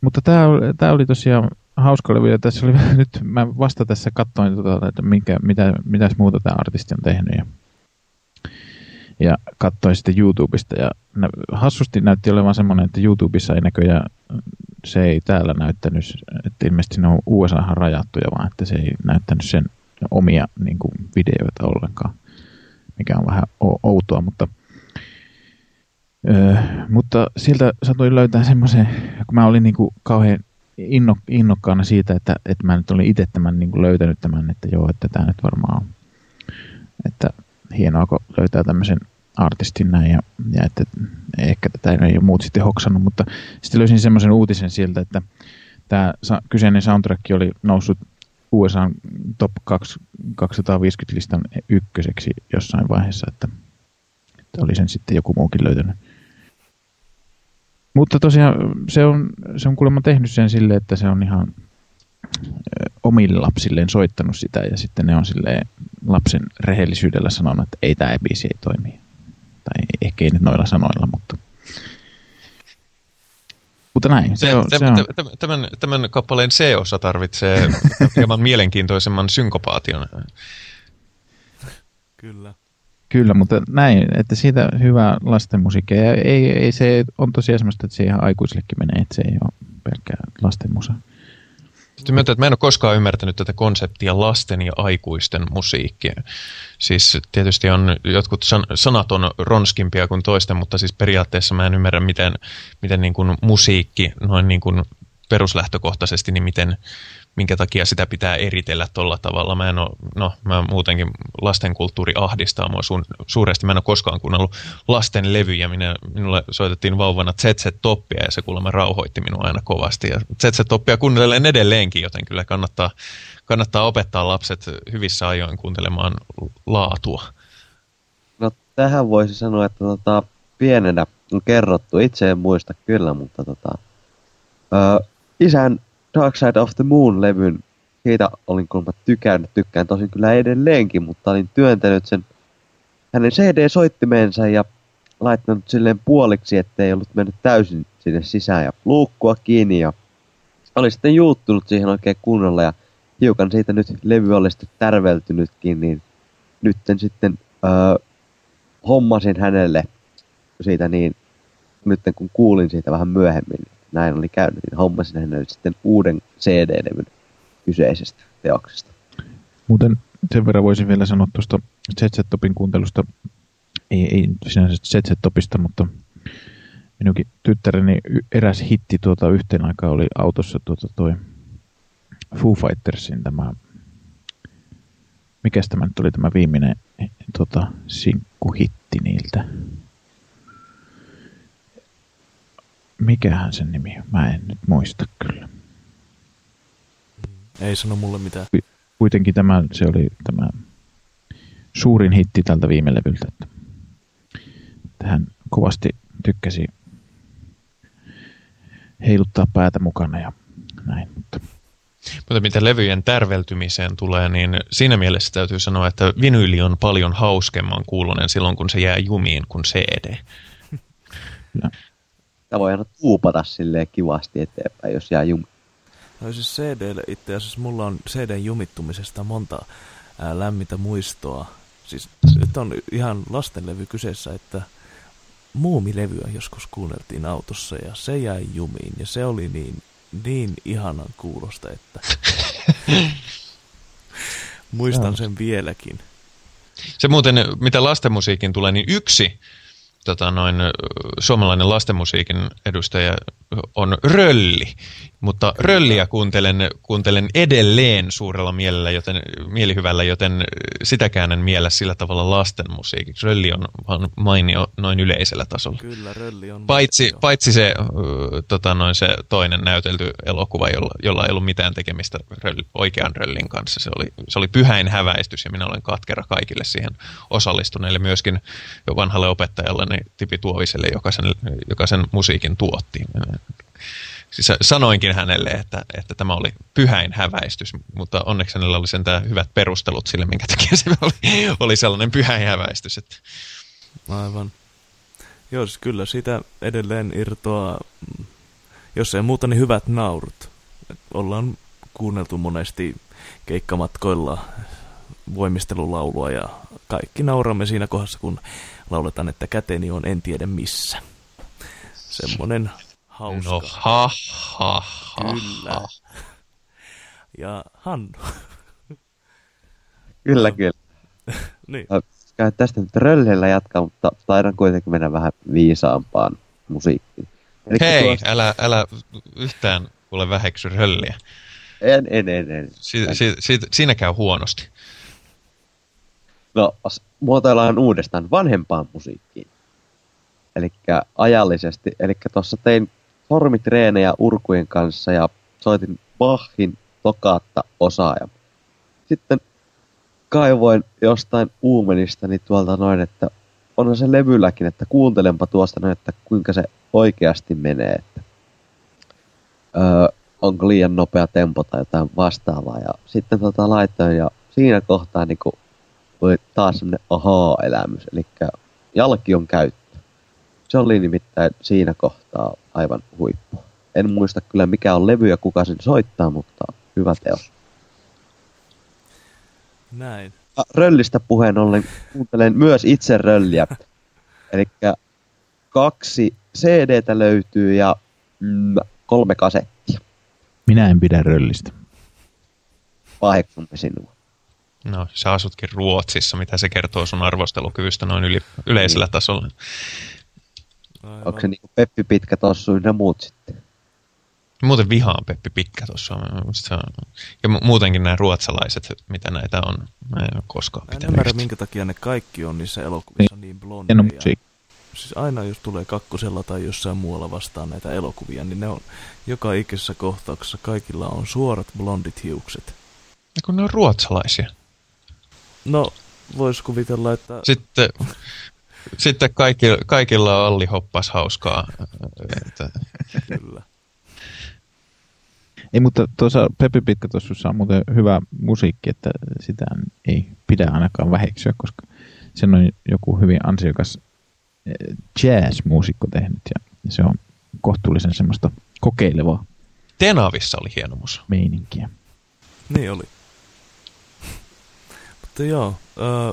mutta tämä, tämä oli tosiaan hauska levy, ja tässä oli, nyt mä vasta tässä katsoin, tota, että minkä, mitä, mitäs muuta tämä artisti on tehnyt, ja, ja katsoin sitten YouTubesta, ja hassusti näytti olevan semmoinen, että YouTubessa ei näköjään se ei täällä näyttänyt, että ilmeisesti ne on USA rajattuja, vaan että se ei näyttänyt sen omia niin kuin, videoita ollenkaan, mikä on vähän outoa, mutta Öö, mutta sieltä satui löytää semmoisen, kun mä olin niin kuin kauhean inno, innokkaana siitä, että, että mä nyt olin itse tämän niin kuin löytänyt tämän, että joo, että tämä nyt varmaan on, että hienoa, kun löytää tämmöisen artistin näin ja, ja että ehkä tätä ei ole muut sitten hoksannut, mutta sitten löysin semmoisen uutisen sieltä, että tämä kyseinen soundtrack oli noussut USA top 250 listan ykköseksi jossain vaiheessa, että, että oli sen sitten joku muukin löytänyt. Mutta tosiaan se on, se on kuulemma tehnyt sen sille, että se on ihan omille lapsilleen soittanut sitä ja sitten ne on sille lapsen rehellisyydellä sanonut, että ei tämä biisi ei toimi. Ehkä ei nyt noilla sanoilla, mutta... Mutta näin, se, on, se on. Tämän, tämän kappaleen C-osa tarvitsee hieman mielenkiintoisemman synkopaation. Kyllä. Kyllä, mutta näin, että siitä hyvää lastenmusiikkia. Ja ei, ei, se on tosiaan semmoista, että se ihan aikuisillekin menee, että se ei ole pelkkää lastenmusa. Sitten myöntää, että mä en ole koskaan ymmärtänyt tätä konseptia lasten ja aikuisten musiikkia. Siis tietysti on jotkut san- sanat on ronskimpia kuin toisten, mutta siis periaatteessa mä en ymmärrä, miten, miten niin kuin musiikki noin niin kuin peruslähtökohtaisesti, niin miten, minkä takia sitä pitää eritellä tolla tavalla. Mä en ole, no mä muutenkin lastenkulttuuri ahdistaa mua su, suuresti. Mä en ole koskaan kuunnellut lasten levyjä. Minä, minulle soitettiin vauvana ZZ-toppia ja se kuulemma rauhoitti minua aina kovasti. Ja ZZ-toppia kuunnelen edelleenkin, joten kyllä kannattaa, kannattaa opettaa lapset hyvissä ajoin kuuntelemaan laatua. No tähän voisi sanoa, että tota, pienenä on kerrottu, itse en muista kyllä, mutta tota, ö, isän Dark Side of the Moon-levyn, siitä olin kuulemma tykännyt, tykkään tosin kyllä edelleenkin, mutta olin työntänyt sen hänen CD-soittimeensa ja laittanut silleen puoliksi, ettei ollut mennyt täysin sinne sisään ja luukkua kiinni ja oli sitten juuttunut siihen oikein kunnolla ja hiukan siitä nyt levy oli sitten tärveltynytkin, niin nytten sitten öö, hommasin hänelle siitä niin, nyt kun kuulin siitä vähän myöhemmin, näin oli käynyt, niin hommasin hänelle sitten uuden CD-levyn kyseisestä teoksesta. Muuten sen verran voisin vielä sanoa tuosta ZZ-topin kuuntelusta, ei, ei sinänsä ZZ-topista, mutta minunkin tyttäreni eräs hitti tuota yhteen aikaan oli autossa tuota toi Foo Fightersin tämä, mikäs tämä nyt oli tämä viimeinen tuota, sinkkuhitti niiltä? Mikähän sen nimi on? Mä en nyt muista kyllä. Ei sano mulle mitään. Kuitenkin tämä, se oli tämä suurin hitti tältä viime levyltä. Että, hän kovasti tykkäsi heiluttaa päätä mukana ja näin. Mutta mutta mitä levyjen tärveltymiseen tulee, niin siinä mielessä täytyy sanoa, että vinyli on paljon hauskemman kuulonen silloin, kun se jää jumiin kuin CD. Kyllä. Sitä voi aina tuupata silleen kivasti eteenpäin, jos jää jumi. No siis CD, itse asiassa mulla on CD jumittumisesta monta ää, lämmintä muistoa. Siis nyt on ihan lastenlevy kyseessä, että muumilevyä joskus kuunneltiin autossa ja se jäi jumiin ja se oli niin, niin ihanan kuulosta, että muistan sen vieläkin. Se muuten, mitä lastenmusiikin tulee, niin yksi tota, noin, suomalainen lastenmusiikin edustaja on Rölli, mutta Rölliä kuuntelen, kuuntelen edelleen suurella mielellä, joten, mielihyvällä, joten sitäkään en miellä sillä tavalla lastenmusiikiksi. Rölli on vaan mainio noin yleisellä tasolla. Kyllä, Rölli on. Paitsi, paitsi se, tota, noin se toinen näytelty elokuva, jolla, jolla ei ollut mitään tekemistä rölli, oikean Röllin kanssa. Se oli, se oli pyhäin häväistys ja minä olen katkera kaikille siihen osallistuneille, myöskin jo vanhalle opettajalle niin Tipi Tuoviselle, joka sen, joka sen musiikin tuotti siis sanoinkin hänelle, että, että tämä oli pyhäin häväistys, mutta onneksi hänellä oli sen hyvät perustelut sille, minkä takia se oli, oli sellainen pyhäin häväistys. Että... Aivan. Joo, siis kyllä sitä edelleen irtoaa, jos ei muuta, niin hyvät naurut. Et ollaan kuunneltu monesti keikkamatkoilla voimistelulaulua ja kaikki nauramme siinä kohdassa, kun lauletaan, että käteni on en tiedä missä. Semmoinen hauska. No ha, ha, ha, Kyllä. Ha. Ja Hannu. kyllä, kyllä. niin. Käy tästä nyt röllillä jatkaa, mutta taidan kuitenkin mennä vähän viisaampaan musiikkiin. Elikkä Hei, tuosta... älä, älä yhtään kuule väheksy rölliä. En, en, en. en. Si, si, si, siinä käy huonosti. No, muotoillaan uudestaan vanhempaan musiikkiin. Eli ajallisesti. Eli tuossa tein sormitreenejä urkujen kanssa ja soitin Bachin tokaatta osaa. Ja sitten kaivoin jostain uumenistani tuolta noin, että onhan se levylläkin, että kuuntelenpa tuosta noin, että kuinka se oikeasti menee. Että, öö, onko liian nopea tempo tai jotain vastaavaa. Ja sitten tota laitoin ja siinä kohtaa niin oli taas semmoinen ahaa-elämys. Eli jalki on käyttö. Se oli nimittäin siinä kohtaa aivan huippu. En muista kyllä mikä on levy ja kuka sen soittaa, mutta hyvä teos. Näin. Röllistä puheen ollen kuuntelen myös itse rölliä. Eli kaksi CDtä löytyy ja mm, kolme kasettia. Minä en pidä röllistä. Paheksumme sinua. No, sä asutkin Ruotsissa. Mitä se kertoo sun arvostelukyvystä noin yli, yleisellä tasolla? Aivan. Onko se niinku Peppi Pitkä tossu ynnä muut sitten? Muuten vihaan Peppi Pikkä tuossa. Ja muutenkin nämä ruotsalaiset, mitä näitä on. Mä en ole koskaan pitänyt. En ymmärrä, minkä takia ne kaikki on niissä elokuvissa niin, niin blondeja. Siis aina jos tulee kakkosella tai jossain muualla vastaan näitä elokuvia, niin ne on joka ikisessä kohtauksessa kaikilla on suorat blondit hiukset. Ja kun ne on ruotsalaisia. No, vois kuvitella, että... Sitten, sitten kaikki, kaikilla on Olli Hoppas hauskaa. Että... Kyllä. Ei, mutta tuossa Peppi Pitkä tuossa on muuten hyvä musiikki, että sitä ei pidä ainakaan väheksyä, koska sen on joku hyvin ansiokas eh, jazz-muusikko tehnyt ja se on kohtuullisen semmoista kokeilevaa. Tenavissa oli hieno musa. Meininkiä. Niin oli. Mutta joo, öö,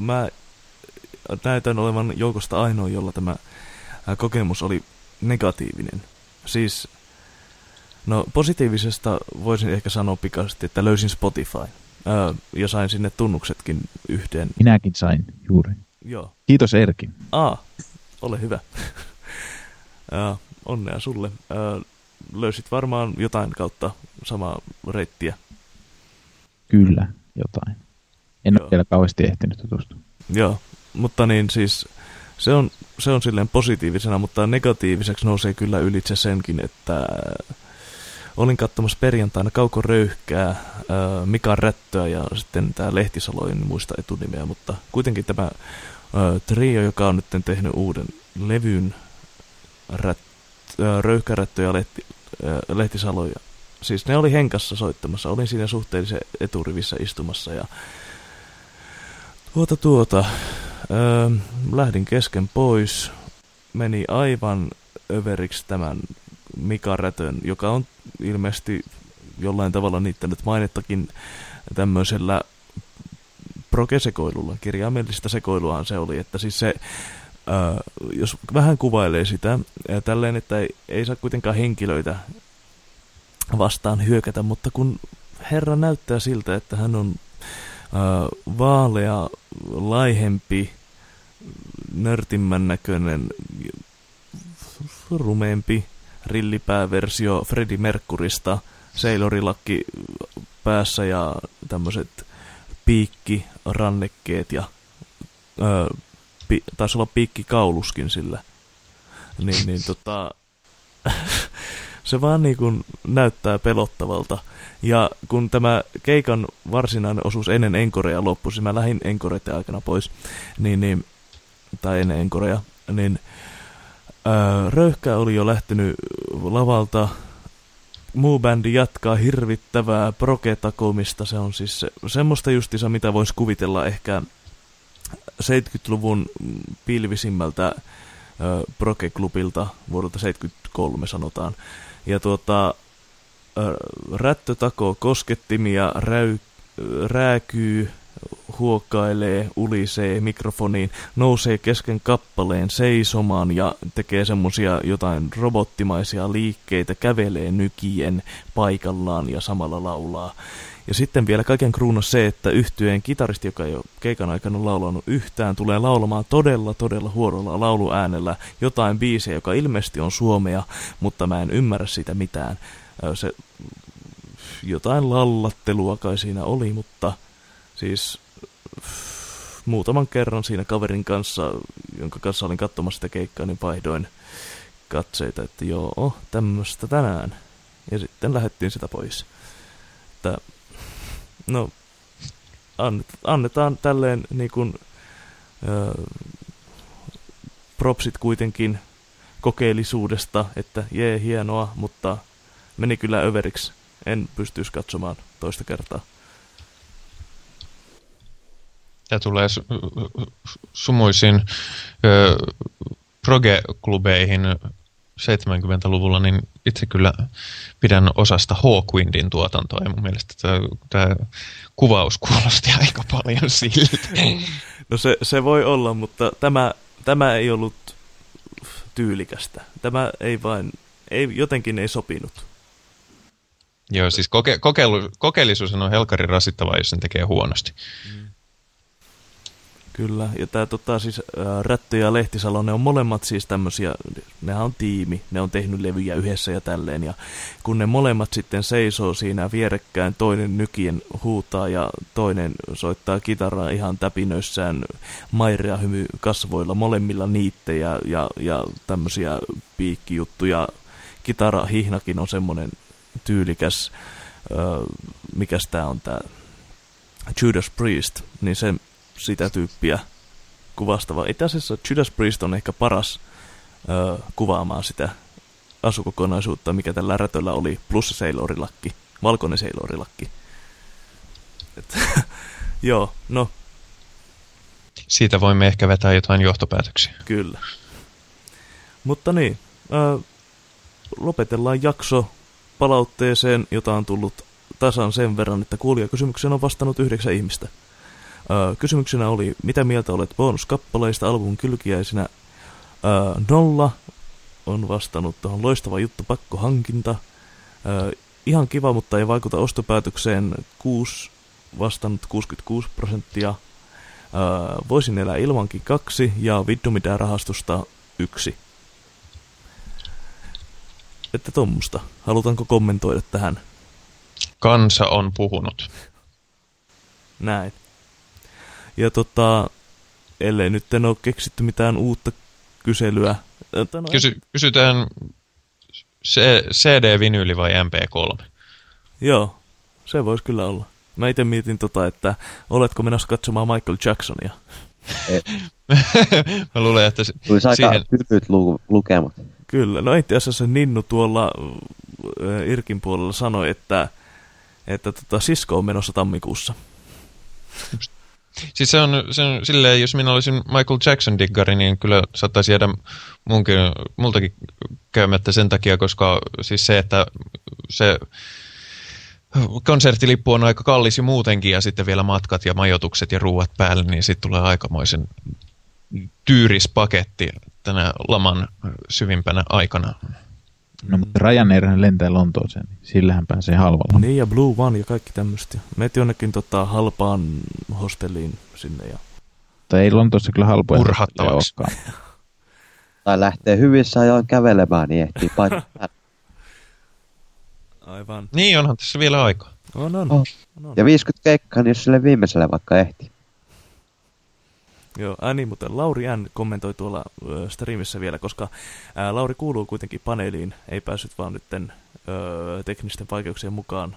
mä näytän olevan joukosta ainoa, jolla tämä kokemus oli negatiivinen. Siis, no positiivisesta voisin ehkä sanoa pikaisesti, että löysin Spotify. Öö, ja sain sinne tunnuksetkin yhteen. Minäkin sain juuri. Joo. Kiitos Erki. Aa, ole hyvä. öö, onnea sulle. Öö, löysit varmaan jotain kautta samaa reittiä. Kyllä, jotain. En Joo. ole vielä kauheasti ehtinyt tutustua. Joo, mutta niin siis se on, se on silleen positiivisena, mutta negatiiviseksi nousee kyllä ylitse senkin, että olin katsomassa perjantaina Kauko Röyhkää, Mika Rättöä ja sitten tämä Lehtisalo, en muista etunimeä, mutta kuitenkin tämä trio, joka on nyt tehnyt uuden levyn, rät, Röyhkärättö ja Lehti, Lehtisalo, ja, siis ne oli Henkassa soittamassa, olin siinä suhteellisen eturivissä istumassa ja tuota tuota, Öö, lähdin kesken pois. Meni aivan överiksi tämän Mika Rätön, joka on ilmeisesti jollain tavalla niittänyt mainettakin tämmöisellä progesekoilulla. Kirjaimellista sekoiluaan se oli, että siis se, ää, jos vähän kuvailee sitä, ja tälleen, että ei, ei saa kuitenkaan henkilöitä vastaan hyökätä, mutta kun herra näyttää siltä, että hän on vaalea, laihempi, nörtimmän näköinen, rumeempi rillipääversio Freddy Mercurista, seilorilakki päässä ja tämmöiset piikkirannekkeet ja öö, pi, taisi olla piikkikauluskin sillä. Niin, niin tota, se vaan niin kuin näyttää pelottavalta. Ja kun tämä keikan varsinainen osuus ennen Enkorea loppui, siis mä lähdin Enkoreiden aikana pois, niin, niin tai ennen Enkorea, niin ää, Röyhkä oli jo lähtenyt lavalta. Muu bändi jatkaa hirvittävää proketakomista. Se on siis se, semmoista justissa, mitä voisi kuvitella ehkä 70-luvun pilvisimmältä Proke-klubilta vuodelta 73 sanotaan. Ja tuota, rättö takoo koskettimia, räy, rääkyy, huokailee, ulisee mikrofoniin, nousee kesken kappaleen seisomaan ja tekee semmosia jotain robottimaisia liikkeitä, kävelee nykien paikallaan ja samalla laulaa. Ja sitten vielä kaiken kruunus se, että yhtyeen kitaristi, joka ei ole keikan aikana laulanut yhtään, tulee laulamaan todella, todella huorolla lauluäänellä jotain biisejä, joka ilmeisesti on suomea, mutta mä en ymmärrä sitä mitään. Se jotain lallattelua kai siinä oli, mutta siis muutaman kerran siinä kaverin kanssa, jonka kanssa olin katsomassa sitä keikkaa, niin vaihdoin katseita, että joo, tämmöistä tänään. Ja sitten lähdettiin sitä pois. Että, no, annetaan tälleen niin kuin, ö, propsit kuitenkin kokeellisuudesta, että jee, hienoa, mutta meni kyllä överiksi. En pystyisi katsomaan toista kertaa. Ja tulee sumuisiin proge-klubeihin 70-luvulla, niin itse kyllä pidän osasta Hawkwindin tuotantoa ja mun mielestä tämä kuvaus kuulosti aika paljon siltä. No se, se voi olla, mutta tämä, tämä ei ollut tyylikästä. Tämä ei vain, ei, jotenkin ei sopinut. Joo, siis koke, kokeilu, kokeellisuus on helkarin rasittavaa, jos sen tekee huonosti. Mm. Kyllä, ja tämä tota, siis ää, Rättö ja Lehtisalo, ne on molemmat siis tämmöisiä, nehän on tiimi, ne on tehnyt levyjä yhdessä ja tälleen, ja kun ne molemmat sitten seisoo siinä vierekkäin, toinen nykien huutaa ja toinen soittaa kitaraa ihan täpinöissään mairea hymy kasvoilla, molemmilla niittejä ja, ja tämmöisiä piikkijuttuja, kitarahihnakin on semmoinen tyylikäs, ää, mikäs tää on tää? Judas Priest, niin se sitä tyyppiä kuvastava. Itse asiassa Judas Priest on ehkä paras ö, kuvaamaan sitä asukokonaisuutta, mikä tällä rätöllä oli, plus se seilorilakki, valkoinen seilorilakki. Et, joo, no. Siitä voimme ehkä vetää jotain johtopäätöksiä. Kyllä. Mutta niin, ö, lopetellaan jakso palautteeseen, jota on tullut tasan sen verran, että kuulijakysymyksen on vastannut yhdeksän ihmistä. Kysymyksenä oli, mitä mieltä olet bonuskappaleista albumin kylkiäisinä? Öö, nolla on vastannut tuohon loistava juttu, pakkohankinta. Ihan kiva, mutta ei vaikuta ostopäätökseen. 6 vastannut 66 prosenttia. Voisin elää ilmankin kaksi ja vittu mitään rahastusta yksi. Että tuommoista. Halutaanko kommentoida tähän? Kansa on puhunut. Näin. Ja tota, ellei nyt en ole keksitty mitään uutta kyselyä. No, Kysy, kysytään CD-vinyyli vai MP3? Joo, se voisi kyllä olla. Mä itse mietin tota, että oletko menossa katsomaan Michael Jacksonia? Mä luulen, että... Se, Tulisi aika siihen... hyvyt lu- lukemat. Kyllä, no itse asiassa Ninnu tuolla Irkin puolella sanoi, että, että tota, Sisko on menossa tammikuussa. Siis se on, se on silleen, jos minä olisin Michael Jackson diggari, niin kyllä saattaisi jäädä munkin, multakin käymättä sen takia, koska siis se, että se konserttilippu on aika kallis muutenkin, ja sitten vielä matkat ja majoitukset ja ruuat päälle, niin sitten tulee aikamoisen tyyrispaketti tänä laman syvimpänä aikana. No, mutta Ryanair lentää Lontooseen, niin sillähän pääsee halvalla. Niin, ja Blue One ja kaikki tämmöistä. Meet jonnekin tota, halpaan hostelliin sinne. Ja... Tai ei Lontoossa kyllä halpoja Urhattavaksi. tai lähtee hyvissä ajoin kävelemään, niin ehtii paikkaan. Aivan. Niin, onhan tässä vielä aikaa. On, on. Oh. on, on. Ja 50 keikkaa, niin jos sille viimeiselle vaikka ehti. Joo, ää, niin, mutta Lauri N. kommentoi tuolla ö, streamissä vielä, koska ää, Lauri kuuluu kuitenkin paneeliin, ei päässyt vaan nytten ö, teknisten vaikeuksien mukaan.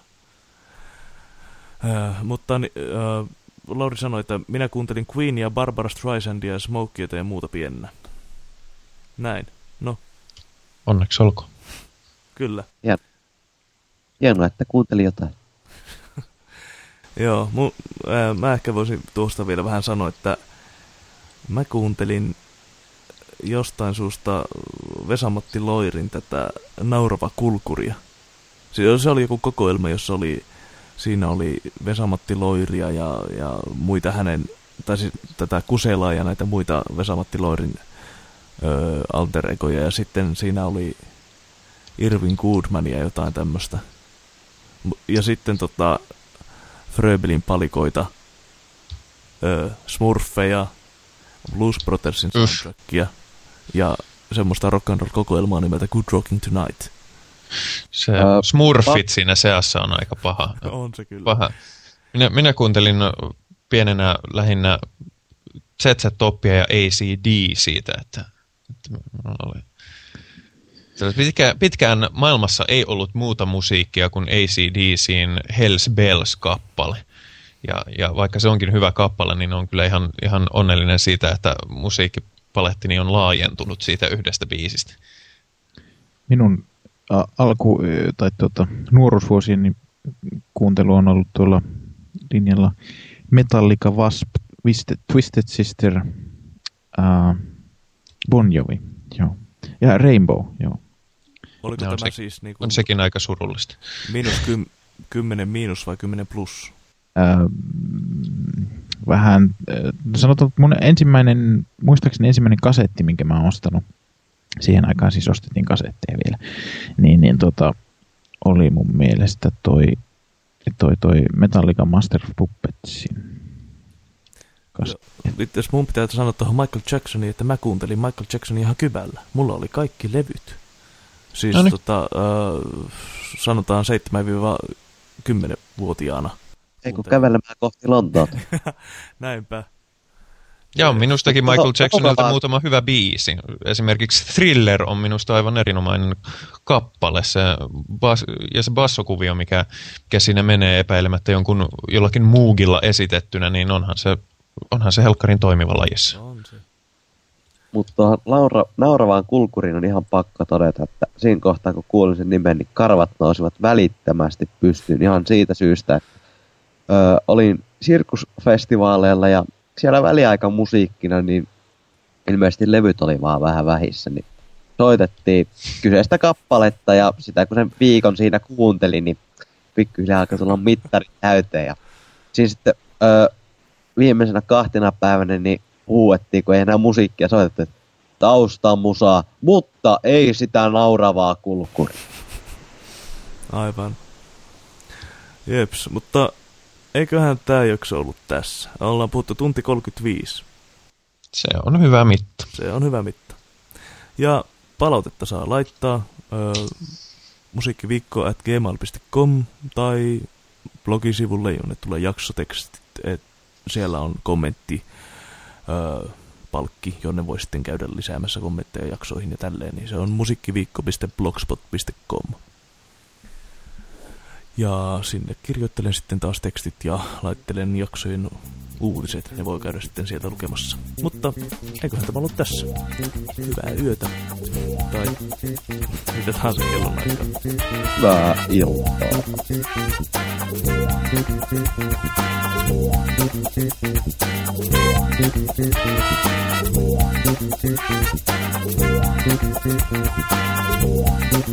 Ö, mutta ö, Lauri sanoi, että minä kuuntelin Queenia, Barbara Streisandia, Smokieta ja muuta pienenä. Näin, no. Onneksi olko. Kyllä. Ja. Hienoa, että kuuntelin jotain. Joo, mu, ää, mä ehkä voisin tuosta vielä vähän sanoa, että Mä kuuntelin jostain suusta Vesamatti Loirin tätä Naurava kulkuria. Se oli joku kokoelma, jossa oli, siinä oli Vesamatti Loiria ja, ja muita hänen, tai siis tätä Kuselaa ja näitä muita Vesamatti Loirin ö, alter egoja. Ja sitten siinä oli Irvin Goodman ja jotain tämmöistä. Ja sitten tota Fröbelin palikoita, ö, Smurfeja, Blues Brothersin soundtrackia ja semmoista rock and roll kokoelmaa nimeltä Good Rocking Tonight. Se uh, Smurfit pa- siinä seassa on aika paha. on se kyllä. Paha. Minä, minä kuuntelin pienenä lähinnä ZZ Toppia ja ACD siitä, että, että oli Pitkään, pitkään maailmassa ei ollut muuta musiikkia kuin ACDCin Hells Bells-kappale. Ja, ja vaikka se onkin hyvä kappale, niin on kyllä ihan, ihan onnellinen siitä, että musiikkipalettini on laajentunut siitä yhdestä biisistä. Minun a, alku- tai tuota, nuoruusvuosien niin kuuntelu on ollut tuolla linjalla Metallica, Wasp, Twisted, Twisted Sister, uh, Bon Jovi, joo. ja Rainbow, joo. Oliko no, tämä se, siis niin kuin on sekin aika surullista. Miinus kym, 10 miinus vai 10 plus? Vähän, sanotaan, että mun ensimmäinen, muistaakseni ensimmäinen kasetti, minkä mä oon ostanut, siihen aikaan siis ostettiin kasetteja vielä, niin, niin tota, oli mun mielestä toi, toi, toi Metallica Master of Puppetsin kasetti. jos mun pitää sanoa tuohon Michael Jacksoniin, että mä kuuntelin Michael Jacksonin ihan kyvällä. Mulla oli kaikki levyt. Siis Noniin. tota, äh, sanotaan 7-10-vuotiaana. Ei kun kävelemään kohti Lontoota. Näinpä. Ja on minustakin Michael Jacksonilta muutama hyvä biisi. Esimerkiksi Thriller on minusta aivan erinomainen kappale. Se bas, ja se bassokuvio, mikä, mikä siinä menee epäilemättä jonkun jollakin muugilla esitettynä, niin onhan se, onhan se helkkarin toimiva lajissa. On se. Mutta Laura, nauravaan kulkuriin on ihan pakko todeta, että siinä kohtaa kun kuulin sen nimen, niin karvat nousivat välittömästi pystyyn ihan siitä syystä, että ö, olin sirkusfestivaaleilla ja siellä väliaikamusiikkina, niin ilmeisesti levyt oli vaan vähän vähissä, niin soitettiin kyseistä kappaletta ja sitä kun sen viikon siinä kuuntelin, niin pikkuhiljaa alkoi tulla mittari täyteen ja siinä sitten ö, viimeisenä kahtena päivänä niin huuettiin, kun ei enää musiikkia soitettu, että taustamusaa, mutta ei sitä nauravaa kulkuri. Aivan. Jeps, mutta eiköhän tämä jakso ollut tässä. Ollaan puhuttu tunti 35. Se on hyvä mitta. Se on hyvä mitta. Ja palautetta saa laittaa ö, musiikkiviikko at gmail.com tai blogisivulle, jonne tulee jaksotekstit. Et siellä on kommentti ö, palkki, jonne voi sitten käydä lisäämässä kommentteja jaksoihin ja tälleen. Niin se on musiikkiviikko.blogspot.com. Ja sinne kirjoittelen sitten taas tekstit ja laittelen jaksojen uutiset. Ne voi käydä sitten sieltä lukemassa. Mutta eiköhän tämä ollut tässä. Hyvää yötä. Tai mitä tahansa kellon aikaa. Hyvää iltaa.